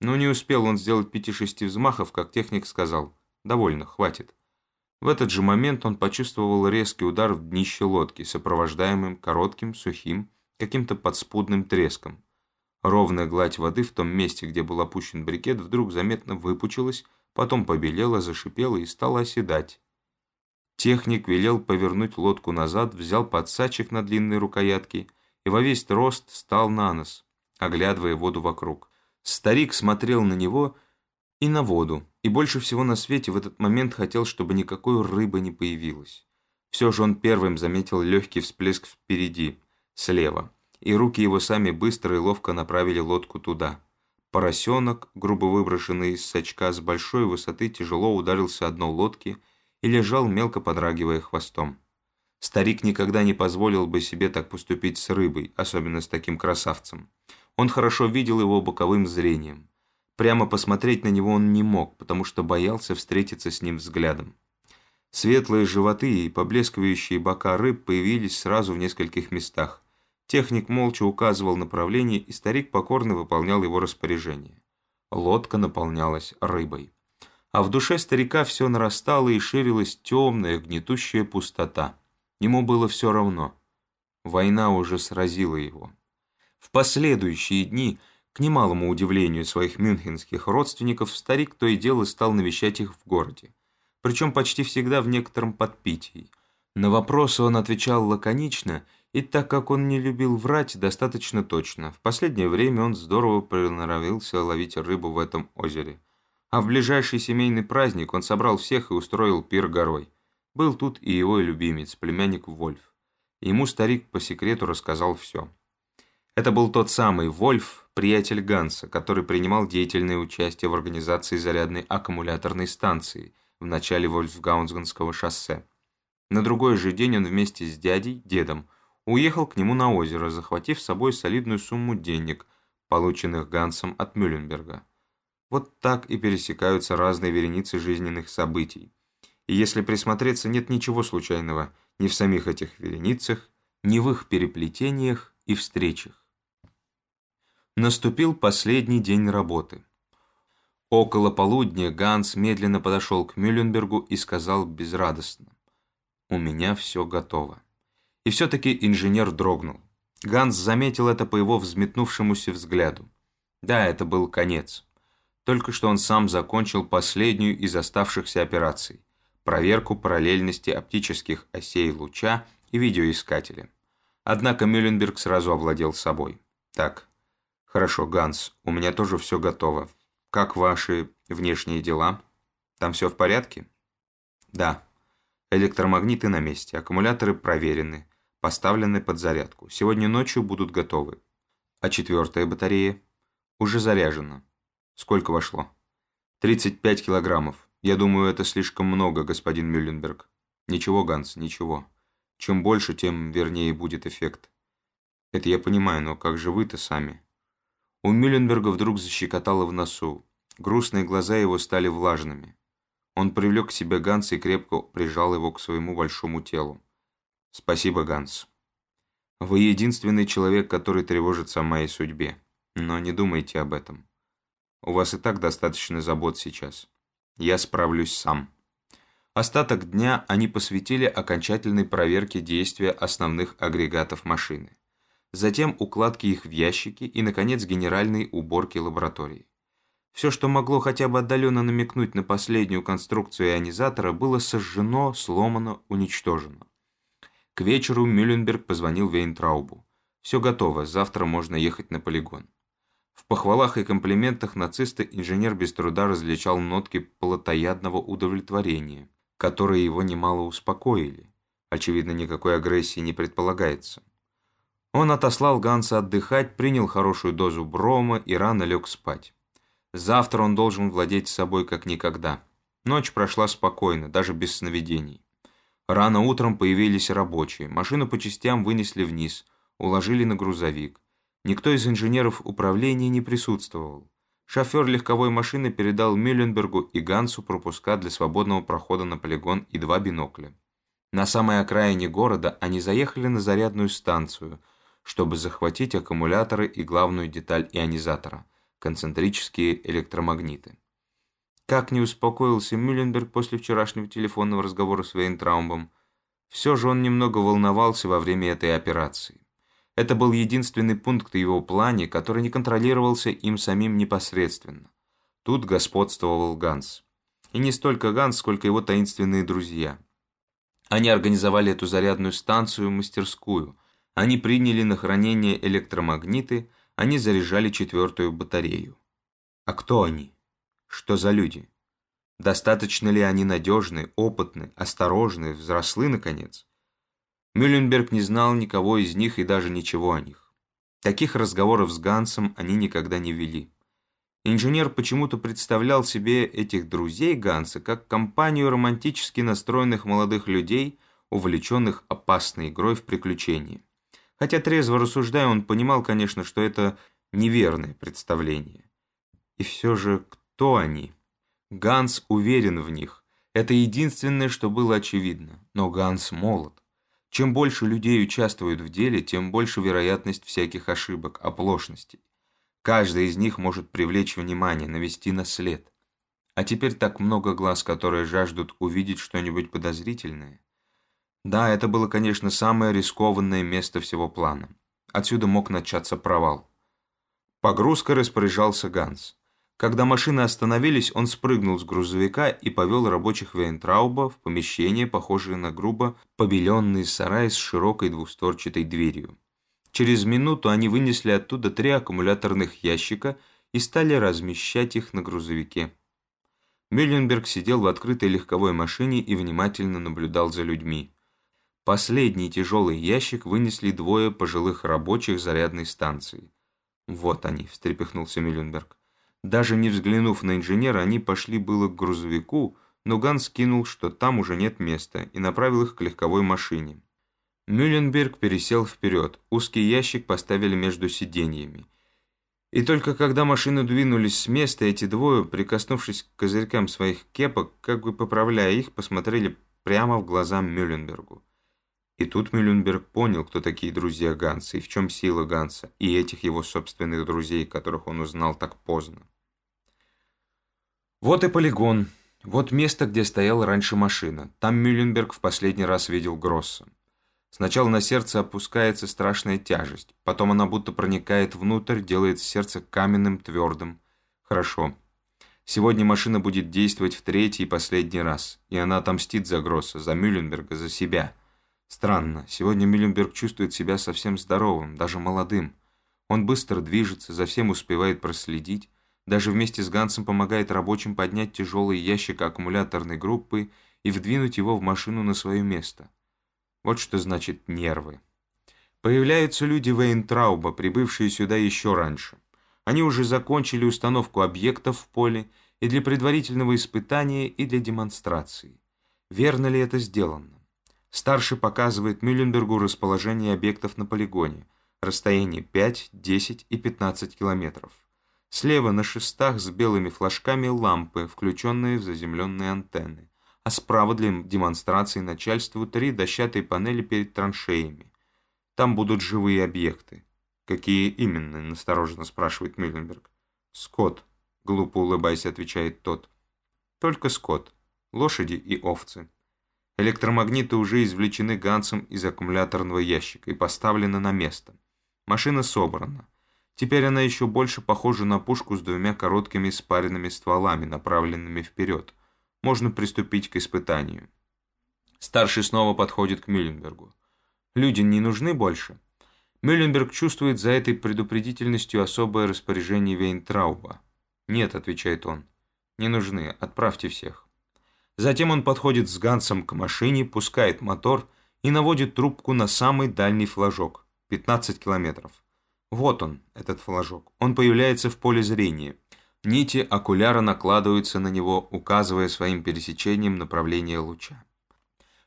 Но не успел он сделать пяти-шести взмахов, как техник сказал «Довольно, хватит». В этот же момент он почувствовал резкий удар в днище лодки, сопровождаемым коротким, сухим, каким-то подспудным треском. Ровная гладь воды в том месте, где был опущен брикет, вдруг заметно выпучилась, потом побелела, зашипела и стала оседать. Техник велел повернуть лодку назад, взял подсачек на длинной рукоятке и во весь рост стал на нос, оглядывая воду вокруг. Старик смотрел на него и на воду, и больше всего на свете в этот момент хотел, чтобы никакой рыбы не появилась. Все же он первым заметил легкий всплеск впереди, слева, и руки его сами быстро и ловко направили лодку туда. Поросенок, грубо выброшенный из сачка с большой высоты, тяжело ударился о дно лодки и лежал, мелко подрагивая хвостом. Старик никогда не позволил бы себе так поступить с рыбой, особенно с таким красавцем. Он хорошо видел его боковым зрением. Прямо посмотреть на него он не мог, потому что боялся встретиться с ним взглядом. Светлые животы и поблескивающие бока рыб появились сразу в нескольких местах. Техник молча указывал направление, и старик покорно выполнял его распоряжение. Лодка наполнялась рыбой. А в душе старика все нарастало и ширилась темная, гнетущая пустота. Ему было все равно. Война уже сразила его. В последующие дни к немалому удивлению своих мюнхенских родственников, старик то и дело стал навещать их в городе. Причем почти всегда в некотором подпитии. На вопросы он отвечал лаконично, и так как он не любил врать, достаточно точно. В последнее время он здорово приноровился ловить рыбу в этом озере. А в ближайший семейный праздник он собрал всех и устроил пир горой. Был тут и его любимец, племянник Вольф. Ему старик по секрету рассказал все. Это был тот самый Вольф, приятель Ганса, который принимал деятельное участие в организации зарядной аккумуляторной станции в начале Вольфгаунсганского шоссе. На другой же день он вместе с дядей, дедом, уехал к нему на озеро, захватив с собой солидную сумму денег, полученных Гансом от Мюлленберга. Вот так и пересекаются разные вереницы жизненных событий. И если присмотреться, нет ничего случайного ни в самих этих вереницах, ни в их переплетениях и встречах. Наступил последний день работы. Около полудня Ганс медленно подошел к Мюлленбергу и сказал безрадостно, «У меня все готово». И все-таки инженер дрогнул. Ганс заметил это по его взметнувшемуся взгляду. Да, это был конец. Только что он сам закончил последнюю из оставшихся операций – проверку параллельности оптических осей луча и видеоискателя. Однако Мюлленберг сразу овладел собой. Так, «Хорошо, Ганс, у меня тоже все готово. Как ваши внешние дела? Там все в порядке?» «Да. Электромагниты на месте, аккумуляторы проверены, поставлены под зарядку. Сегодня ночью будут готовы. А четвертая батарея? Уже заряжена. Сколько вошло?» «35 килограммов. Я думаю, это слишком много, господин Мюлленберг». «Ничего, Ганс, ничего. Чем больше, тем вернее будет эффект». «Это я понимаю, но как же вы-то сами?» У Мюлленберга вдруг защекотало в носу. Грустные глаза его стали влажными. Он привлек к себе Ганса и крепко прижал его к своему большому телу. «Спасибо, Ганс. Вы единственный человек, который тревожится о моей судьбе. Но не думайте об этом. У вас и так достаточно забот сейчас. Я справлюсь сам». Остаток дня они посвятили окончательной проверке действия основных агрегатов машины затем укладки их в ящики и, наконец, генеральной уборки лаборатории. Все, что могло хотя бы отдаленно намекнуть на последнюю конструкцию ионизатора, было сожжено, сломано, уничтожено. К вечеру Мюлленберг позвонил Вейнтраубу. «Все готово, завтра можно ехать на полигон». В похвалах и комплиментах нациста инженер без труда различал нотки плотоядного удовлетворения, которые его немало успокоили. Очевидно, никакой агрессии не предполагается. Он отослал Ганса отдыхать, принял хорошую дозу брома и рано лег спать. Завтра он должен владеть собой как никогда. Ночь прошла спокойно, даже без сновидений. Рано утром появились рабочие, машину по частям вынесли вниз, уложили на грузовик. Никто из инженеров управления не присутствовал. Шофер легковой машины передал Мюлленбергу и Гансу пропуска для свободного прохода на полигон и два бинокля. На самой окраине города они заехали на зарядную станцию, чтобы захватить аккумуляторы и главную деталь ионизатора – концентрические электромагниты. Как не успокоился Мюлленберг после вчерашнего телефонного разговора с Вейнтраумбом, все же он немного волновался во время этой операции. Это был единственный пункт в его плане, который не контролировался им самим непосредственно. Тут господствовал Ганс. И не столько Ганс, сколько его таинственные друзья. Они организовали эту зарядную станцию-мастерскую. Они приняли на хранение электромагниты, они заряжали четвертую батарею. А кто они? Что за люди? Достаточно ли они надежны, опытны, осторожны, взрослы, наконец? Мюлленберг не знал никого из них и даже ничего о них. Таких разговоров с Гансом они никогда не вели. Инженер почему-то представлял себе этих друзей Ганса как компанию романтически настроенных молодых людей, увлеченных опасной игрой в приключения. Хотя трезво рассуждая, он понимал, конечно, что это неверное представление. И все же, кто они? Ганс уверен в них. Это единственное, что было очевидно. Но Ганс молод. Чем больше людей участвуют в деле, тем больше вероятность всяких ошибок, оплошностей. Каждый из них может привлечь внимание, навести на след. А теперь так много глаз, которые жаждут увидеть что-нибудь подозрительное. Да, это было, конечно, самое рискованное место всего плана. Отсюда мог начаться провал. Погрузкой распоряжался Ганс. Когда машины остановились, он спрыгнул с грузовика и повел рабочих Вейнтрауба в помещение, похожее на грубо побеленный сарай с широкой двустворчатой дверью. Через минуту они вынесли оттуда три аккумуляторных ящика и стали размещать их на грузовике. Мюлленберг сидел в открытой легковой машине и внимательно наблюдал за людьми. Последний тяжелый ящик вынесли двое пожилых рабочих зарядной станции. «Вот они», — встрепехнулся Мюлленберг. Даже не взглянув на инженера, они пошли было к грузовику, но Ганс кинул, что там уже нет места, и направил их к легковой машине. Мюлленберг пересел вперед, узкий ящик поставили между сиденьями. И только когда машины двинулись с места, эти двое, прикоснувшись к козырькам своих кепок, как бы поправляя их, посмотрели прямо в глаза Мюлленбергу. И тут Мюлленберг понял, кто такие друзья Ганса и в чем сила Ганса, и этих его собственных друзей, которых он узнал так поздно. Вот и полигон. Вот место, где стояла раньше машина. Там Мюлленберг в последний раз видел Гросса. Сначала на сердце опускается страшная тяжесть, потом она будто проникает внутрь, делает сердце каменным, твердым. Хорошо. Сегодня машина будет действовать в третий и последний раз, и она отомстит за Гросса, за Мюлленберга, за себя. Странно, сегодня Мюлленберг чувствует себя совсем здоровым, даже молодым. Он быстро движется, за всем успевает проследить, даже вместе с Гансом помогает рабочим поднять тяжелый ящик аккумуляторной группы и вдвинуть его в машину на свое место. Вот что значит нервы. Появляются люди Вейнтрауба, прибывшие сюда еще раньше. Они уже закончили установку объектов в поле и для предварительного испытания, и для демонстрации. Верно ли это сделано? Старший показывает Мюлленбергу расположение объектов на полигоне, расстояние 5, 10 и 15 километров. Слева на шестах с белыми флажками лампы, включенные в заземленные антенны, а справа для демонстрации начальству три дощатые панели перед траншеями. Там будут живые объекты. Какие именно, настороженно спрашивает Мюлленберг. Скот, глупо улыбаясь, отвечает тот. Только скот, лошади и овцы. Электромагниты уже извлечены Гансом из аккумуляторного ящика и поставлены на место. Машина собрана. Теперь она еще больше похожа на пушку с двумя короткими спаренными стволами, направленными вперед. Можно приступить к испытанию. Старший снова подходит к Мюлленбергу. «Люди не нужны больше?» Мюлленберг чувствует за этой предупредительностью особое распоряжение Вейнтрауба. «Нет», — отвечает он, — «не нужны, отправьте всех». Затем он подходит с Гансом к машине, пускает мотор и наводит трубку на самый дальний флажок – 15 километров. Вот он, этот флажок. Он появляется в поле зрения. Нити окуляра накладываются на него, указывая своим пересечением направление луча.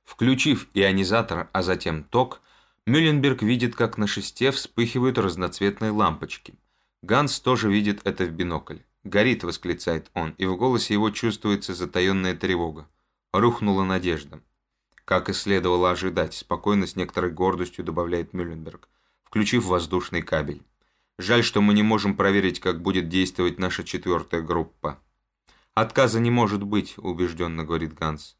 Включив ионизатор, а затем ток, Мюлленберг видит, как на шесте вспыхивают разноцветные лампочки. Ганс тоже видит это в бинокль. «Горит!» – восклицает он, и в голосе его чувствуется затаенная тревога. Рухнула надежда. Как и следовало ожидать, спокойно с некоторой гордостью добавляет Мюлленберг, включив воздушный кабель. Жаль, что мы не можем проверить, как будет действовать наша четвертая группа. Отказа не может быть, убежденно говорит Ганс.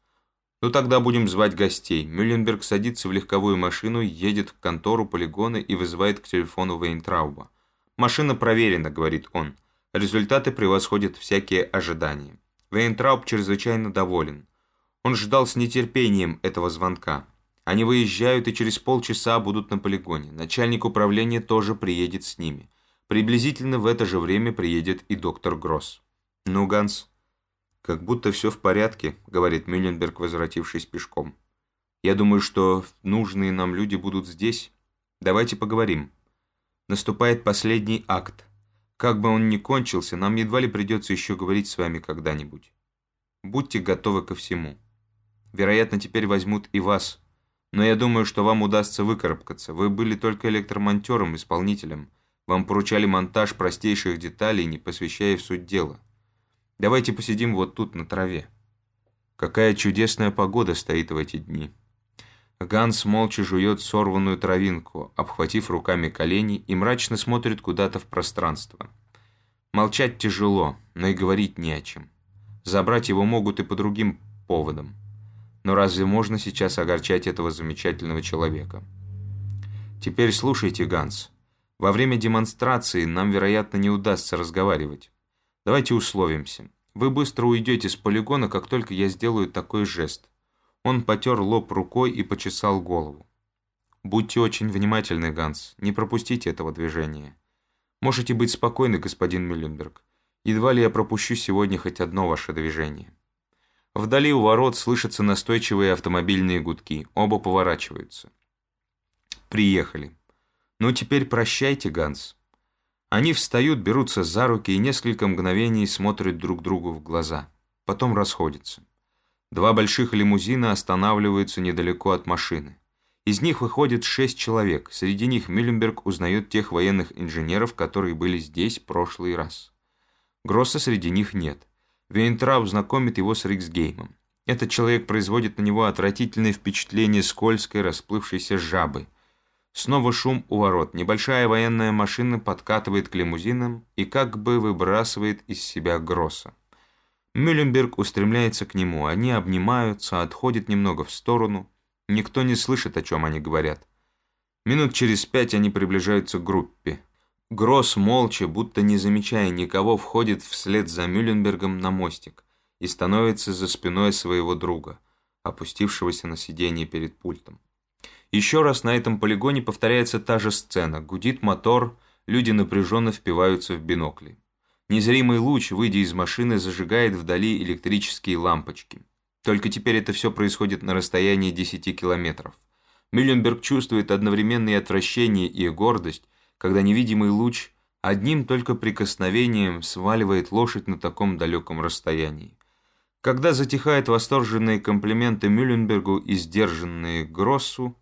Ну тогда будем звать гостей. Мюлленберг садится в легковую машину, едет в контору полигона и вызывает к телефону Вейнтрауба. «Машина проверена», — говорит он. Результаты превосходят всякие ожидания. Вейнтрауб чрезвычайно доволен. Он ждал с нетерпением этого звонка. Они выезжают и через полчаса будут на полигоне. Начальник управления тоже приедет с ними. Приблизительно в это же время приедет и доктор Гросс. «Ну, Ганс, как будто все в порядке», — говорит Мюлленберг, возвратившись пешком. «Я думаю, что нужные нам люди будут здесь. Давайте поговорим». Наступает последний акт. Как бы он ни кончился, нам едва ли придется еще говорить с вами когда-нибудь. Будьте готовы ко всему. Вероятно, теперь возьмут и вас. Но я думаю, что вам удастся выкарабкаться. Вы были только электромонтером, исполнителем. Вам поручали монтаж простейших деталей, не посвящая в суть дела. Давайте посидим вот тут, на траве. Какая чудесная погода стоит в эти дни. Ганс молча жует сорванную травинку, обхватив руками колени и мрачно смотрит куда-то в пространство. Молчать тяжело, но и говорить не о чем. Забрать его могут и по другим поводам. Но разве можно сейчас огорчать этого замечательного человека? Теперь слушайте, Ганс. Во время демонстрации нам, вероятно, не удастся разговаривать. Давайте условимся. Вы быстро уйдете с полигона, как только я сделаю такой жест. Он потер лоб рукой и почесал голову. Будьте очень внимательны, Ганс. Не пропустите этого движения. Можете быть спокойны, господин Мюлленберг. Едва ли я пропущу сегодня хоть одно ваше движение. Вдали у ворот слышатся настойчивые автомобильные гудки. Оба поворачиваются. Приехали. Ну теперь прощайте, Ганс. Они встают, берутся за руки и несколько мгновений смотрят друг другу в глаза. Потом расходятся. Два больших лимузина останавливаются недалеко от машины. Из них выходит шесть человек. Среди них Мюлленберг узнает тех военных инженеров, которые были здесь прошлый раз. Гросса среди них нет. Вейнтрау знакомит его с Риксгеймом. Этот человек производит на него отвратительное впечатление скользкой, расплывшейся жабы. Снова шум у ворот. Небольшая военная машина подкатывает к лимузинам и как бы выбрасывает из себя Гросса. Мюлленберг устремляется к нему. Они обнимаются, отходят немного в сторону. Никто не слышит, о чем они говорят. Минут через пять они приближаются к группе. Гросс молча, будто не замечая никого, входит вслед за Мюлленбергом на мостик и становится за спиной своего друга, опустившегося на сиденье перед пультом. Еще раз на этом полигоне повторяется та же сцена. Гудит мотор, люди напряженно впиваются в бинокли. Незримый луч, выйдя из машины, зажигает вдали электрические лампочки. Только теперь это все происходит на расстоянии 10 километров. Мюлленберг чувствует одновременно отвращение, и гордость, когда невидимый луч одним только прикосновением сваливает лошадь на таком далеком расстоянии. Когда затихают восторженные комплименты Мюлленбергу и сдержанные Гроссу,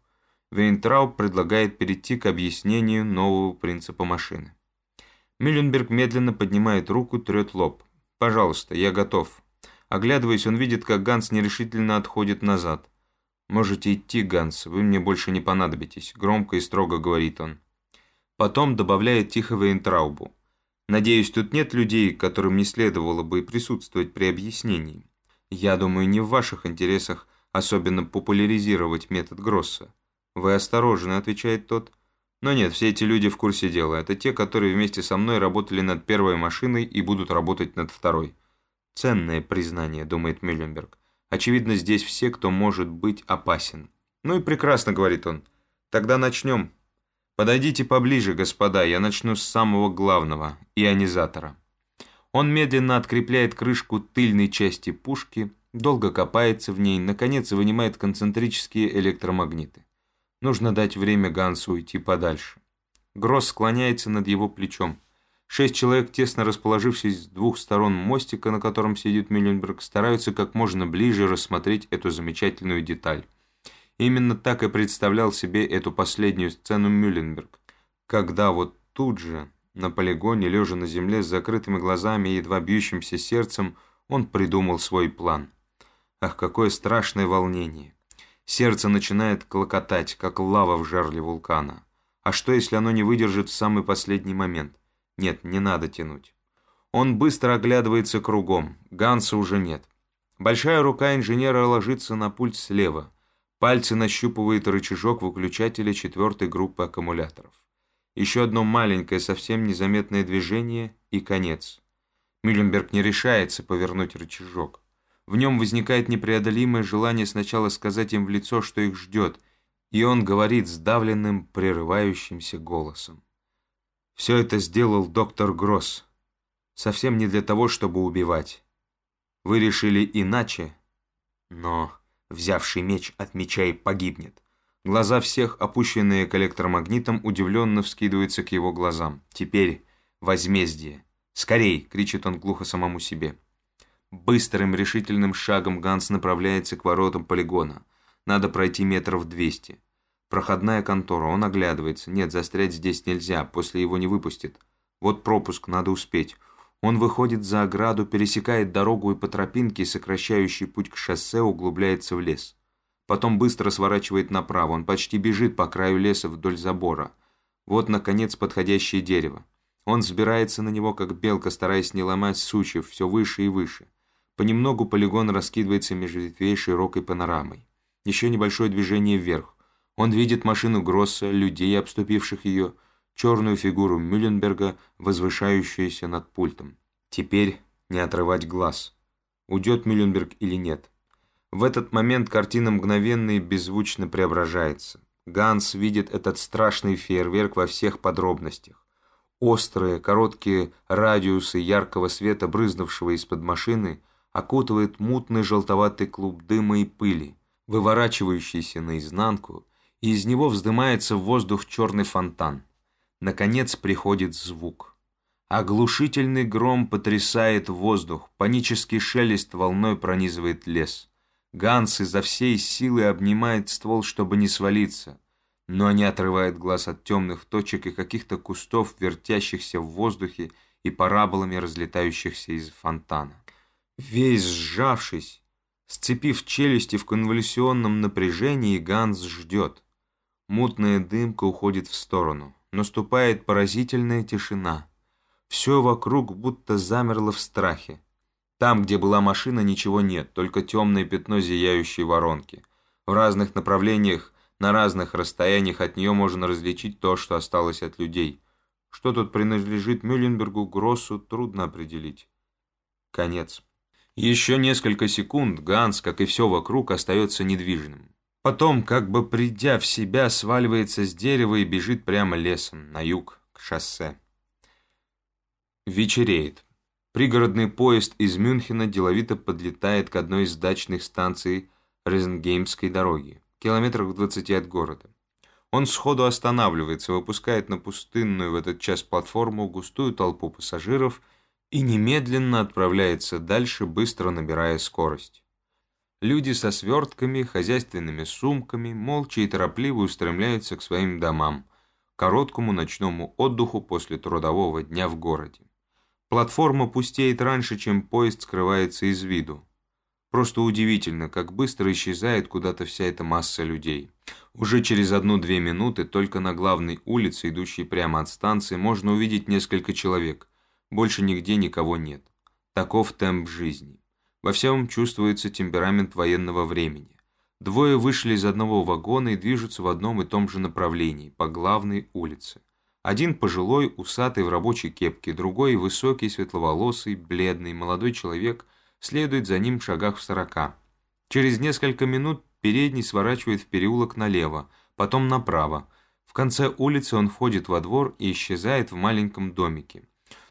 Вейнтрауб предлагает перейти к объяснению нового принципа машины. Мюлленберг медленно поднимает руку, трет лоб. «Пожалуйста, я готов». Оглядываясь, он видит, как Ганс нерешительно отходит назад. «Можете идти, Ганс, вы мне больше не понадобитесь», — громко и строго говорит он. Потом добавляет тихо Вейнтраубу. «Надеюсь, тут нет людей, которым не следовало бы присутствовать при объяснении. Я думаю, не в ваших интересах особенно популяризировать метод Гросса». «Вы осторожны», — отвечает тот. «Но нет, все эти люди в курсе дела. Это те, которые вместе со мной работали над первой машиной и будут работать над второй». «Ценное признание», — думает Мюлленберг. «Очевидно, здесь все, кто может быть опасен». «Ну и прекрасно», — говорит он. «Тогда начнем». «Подойдите поближе, господа, я начну с самого главного – ионизатора». Он медленно открепляет крышку тыльной части пушки, долго копается в ней, наконец вынимает концентрические электромагниты. Нужно дать время Гансу уйти подальше. Гросс склоняется над его плечом. Шесть человек, тесно расположившись с двух сторон мостика, на котором сидит Мюлленберг, стараются как можно ближе рассмотреть эту замечательную деталь. Именно так и представлял себе эту последнюю сцену Мюлленберг, когда вот тут же, на полигоне, лежа на земле с закрытыми глазами и едва бьющимся сердцем, он придумал свой план. Ах, какое страшное волнение! Сердце начинает клокотать, как лава в жерле вулкана. А что, если оно не выдержит в самый последний момент? Нет, не надо тянуть. Он быстро оглядывается кругом. Ганса уже нет. Большая рука инженера ложится на пульт слева. Пальцы нащупывают рычажок выключателя четвертой группы аккумуляторов. Еще одно маленькое, совсем незаметное движение и конец. Мюлленберг не решается повернуть рычажок. В нем возникает непреодолимое желание сначала сказать им в лицо, что их ждет, и он говорит сдавленным, прерывающимся голосом. Все это сделал доктор Гросс. Совсем не для того, чтобы убивать. Вы решили иначе, но взявший меч от меча и погибнет. Глаза всех, опущенные к электромагнитам, удивленно вскидываются к его глазам. Теперь возмездие. «Скорей!» — кричит он глухо самому себе. Быстрым решительным шагом Ганс направляется к воротам полигона. Надо пройти метров двести. Проходная контора, он оглядывается. Нет, застрять здесь нельзя, после его не выпустят. Вот пропуск, надо успеть. Он выходит за ограду, пересекает дорогу и по тропинке, сокращающей путь к шоссе, углубляется в лес. Потом быстро сворачивает направо, он почти бежит по краю леса вдоль забора. Вот, наконец, подходящее дерево. Он взбирается на него, как белка, стараясь не ломать сучьев, все выше и выше. Понемногу полигон раскидывается между ветвей широкой панорамой. Еще небольшое движение вверх. Он видит машину Гросса, людей, обступивших ее, черную фигуру Мюлленберга, возвышающуюся над пультом. Теперь не отрывать глаз. Уйдет Мюлленберг или нет. В этот момент картина мгновенно и беззвучно преображается. Ганс видит этот страшный фейерверк во всех подробностях. Острые, короткие радиусы яркого света, брызнувшего из-под машины, окутывает мутный желтоватый клуб дыма и пыли, выворачивающийся наизнанку и из него вздымается в воздух черный фонтан. Наконец приходит звук. Оглушительный гром потрясает воздух, панический шелест волной пронизывает лес. Ганс изо всей силы обнимает ствол, чтобы не свалиться, но не отрывает глаз от темных точек и каких-то кустов, вертящихся в воздухе и параболами разлетающихся из фонтана. Весь сжавшись, сцепив челюсти в конвульсионном напряжении, Ганс ждет. Мутная дымка уходит в сторону. Наступает поразительная тишина. Все вокруг будто замерло в страхе. Там, где была машина, ничего нет, только темное пятно зияющей воронки. В разных направлениях, на разных расстояниях от нее можно различить то, что осталось от людей. Что тут принадлежит Мюлленбергу, Гроссу, трудно определить. Конец. Еще несколько секунд Ганс, как и все вокруг, остается недвижным. Потом, как бы придя в себя, сваливается с дерева и бежит прямо лесом, на юг, к шоссе. Вечереет. Пригородный поезд из Мюнхена деловито подлетает к одной из дачных станций Резенгеймской дороги, километрах в 20 от города. Он сходу останавливается, выпускает на пустынную в этот час платформу густую толпу пассажиров и немедленно отправляется дальше, быстро набирая скорость. Люди со свертками, хозяйственными сумками, молча и торопливо устремляются к своим домам, короткому ночному отдыху после трудового дня в городе. Платформа пустеет раньше, чем поезд скрывается из виду. Просто удивительно, как быстро исчезает куда-то вся эта масса людей. Уже через одну-две минуты только на главной улице, идущей прямо от станции, можно увидеть несколько человек. Больше нигде никого нет. Таков темп жизни. Во всем чувствуется темперамент военного времени. Двое вышли из одного вагона и движутся в одном и том же направлении, по главной улице. Один пожилой, усатый в рабочей кепке, другой высокий, светловолосый, бледный, молодой человек следует за ним в шагах в сорока. Через несколько минут передний сворачивает в переулок налево, потом направо. В конце улицы он входит во двор и исчезает в маленьком домике.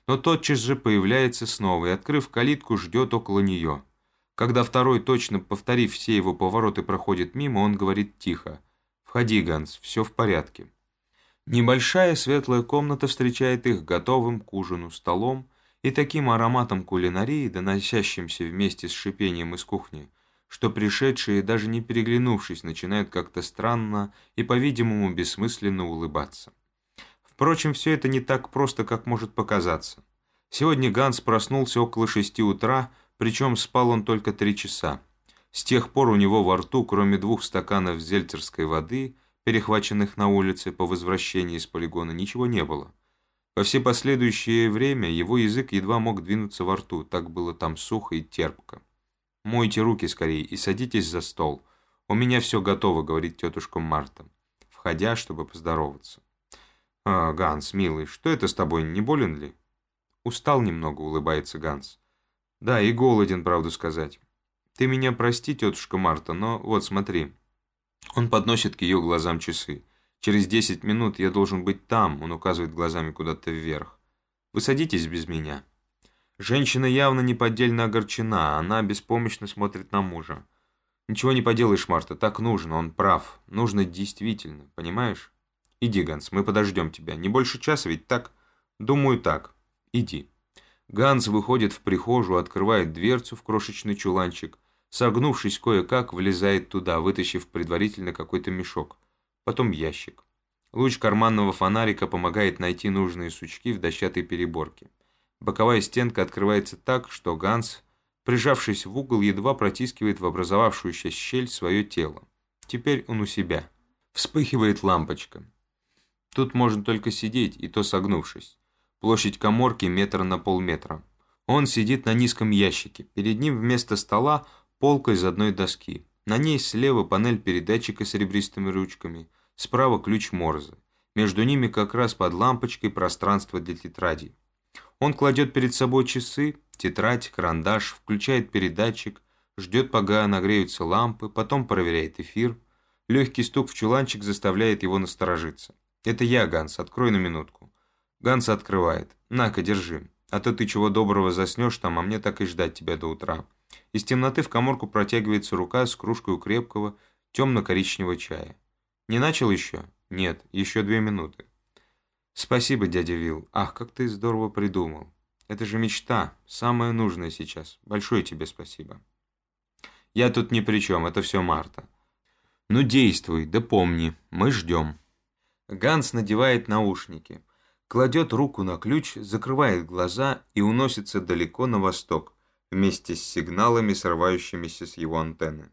Но тотчас же появляется снова и, открыв калитку, ждет около нее. Когда второй, точно повторив все его повороты, проходит мимо, он говорит тихо. «Входи, Ганс, все в порядке». Небольшая светлая комната встречает их готовым к ужину столом и таким ароматом кулинарии, доносящимся вместе с шипением из кухни, что пришедшие, даже не переглянувшись, начинают как-то странно и, по-видимому, бессмысленно улыбаться. Впрочем, все это не так просто, как может показаться. Сегодня Ганс проснулся около шести утра, причем спал он только три часа. С тех пор у него во рту, кроме двух стаканов зельтерской воды, перехваченных на улице по возвращении из полигона, ничего не было. Во все последующее время его язык едва мог двинуться во рту, так было там сухо и терпко. «Мойте руки скорее и садитесь за стол. У меня все готово», — говорит тетушка Марта, входя, чтобы поздороваться. «А, Ганс, милый, что это с тобой, не болен ли?» «Устал немного», — улыбается Ганс. Да, и голоден, правду сказать. Ты меня прости, тетушка Марта, но вот смотри. Он подносит к ее глазам часы. Через десять минут я должен быть там, он указывает глазами куда-то вверх. Вы садитесь без меня. Женщина явно неподдельно огорчена, она беспомощно смотрит на мужа. Ничего не поделаешь, Марта, так нужно, он прав. Нужно действительно, понимаешь? Иди, Ганс, мы подождем тебя. Не больше часа ведь так? Думаю, так. Иди. Ганс выходит в прихожую, открывает дверцу в крошечный чуланчик, согнувшись кое-как, влезает туда, вытащив предварительно какой-то мешок, потом ящик. Луч карманного фонарика помогает найти нужные сучки в дощатой переборке. Боковая стенка открывается так, что Ганс, прижавшись в угол, едва протискивает в образовавшуюся щель свое тело. Теперь он у себя. Вспыхивает лампочка. Тут можно только сидеть, и то согнувшись. Площадь коморки метра на полметра. Он сидит на низком ящике. Перед ним вместо стола полка из одной доски. На ней слева панель передатчика с ребристыми ручками, справа ключ Морзе. Между ними как раз под лампочкой пространство для тетради. Он кладет перед собой часы, тетрадь, карандаш, включает передатчик, ждет, пока нагреются лампы, потом проверяет эфир. Легкий стук в чуланчик заставляет его насторожиться. «Это я, Ганс, открой на минутку». Ганс открывает. «На-ка, держи. А то ты чего доброго заснешь там, а мне так и ждать тебя до утра». Из темноты в коморку протягивается рука с кружкой крепкого темно-коричневого чая. «Не начал еще?» «Нет, еще две минуты». «Спасибо, дядя Вил. Ах, как ты здорово придумал. Это же мечта, самое нужное сейчас. Большое тебе спасибо». «Я тут ни при чем, это все Марта». «Ну действуй, да помни, мы ждем». Ганс надевает наушники кладет руку на ключ, закрывает глаза и уносится далеко на восток, вместе с сигналами, срывающимися с его антенны.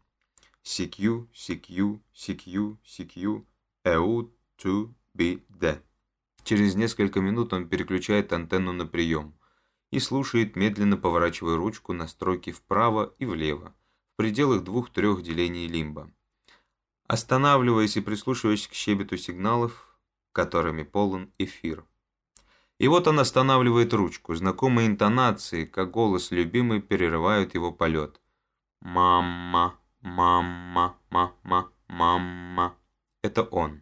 CQ, CQ, CQ, CQ, EU, to dead. Через несколько минут он переключает антенну на прием и слушает, медленно поворачивая ручку настройки вправо и влево, в пределах двух-трех делений лимба. Останавливаясь и прислушиваясь к щебету сигналов, которыми полон эфир. И вот он останавливает ручку. Знакомые интонации, как голос любимый, перерывают его полет. «Мама, мама, мама, мама». Это он.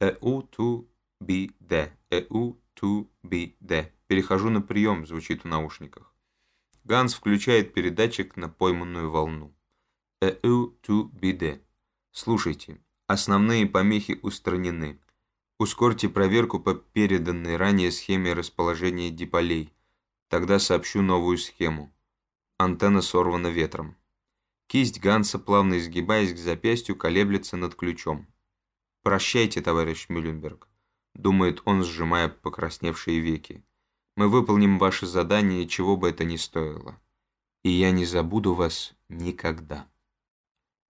«Эу ту би де». «Эу ту би де». «Перехожу на прием», звучит в наушниках. Ганс включает передатчик на пойманную волну. «Эу ту би де». Слушайте, основные помехи устранены. Ускорьте проверку по переданной ранее схеме расположения диполей. Тогда сообщу новую схему. Антенна сорвана ветром. Кисть Ганса, плавно изгибаясь к запястью, колеблется над ключом. «Прощайте, товарищ Мюлленберг», — думает он, сжимая покрасневшие веки. «Мы выполним ваше задание, чего бы это ни стоило. И я не забуду вас никогда».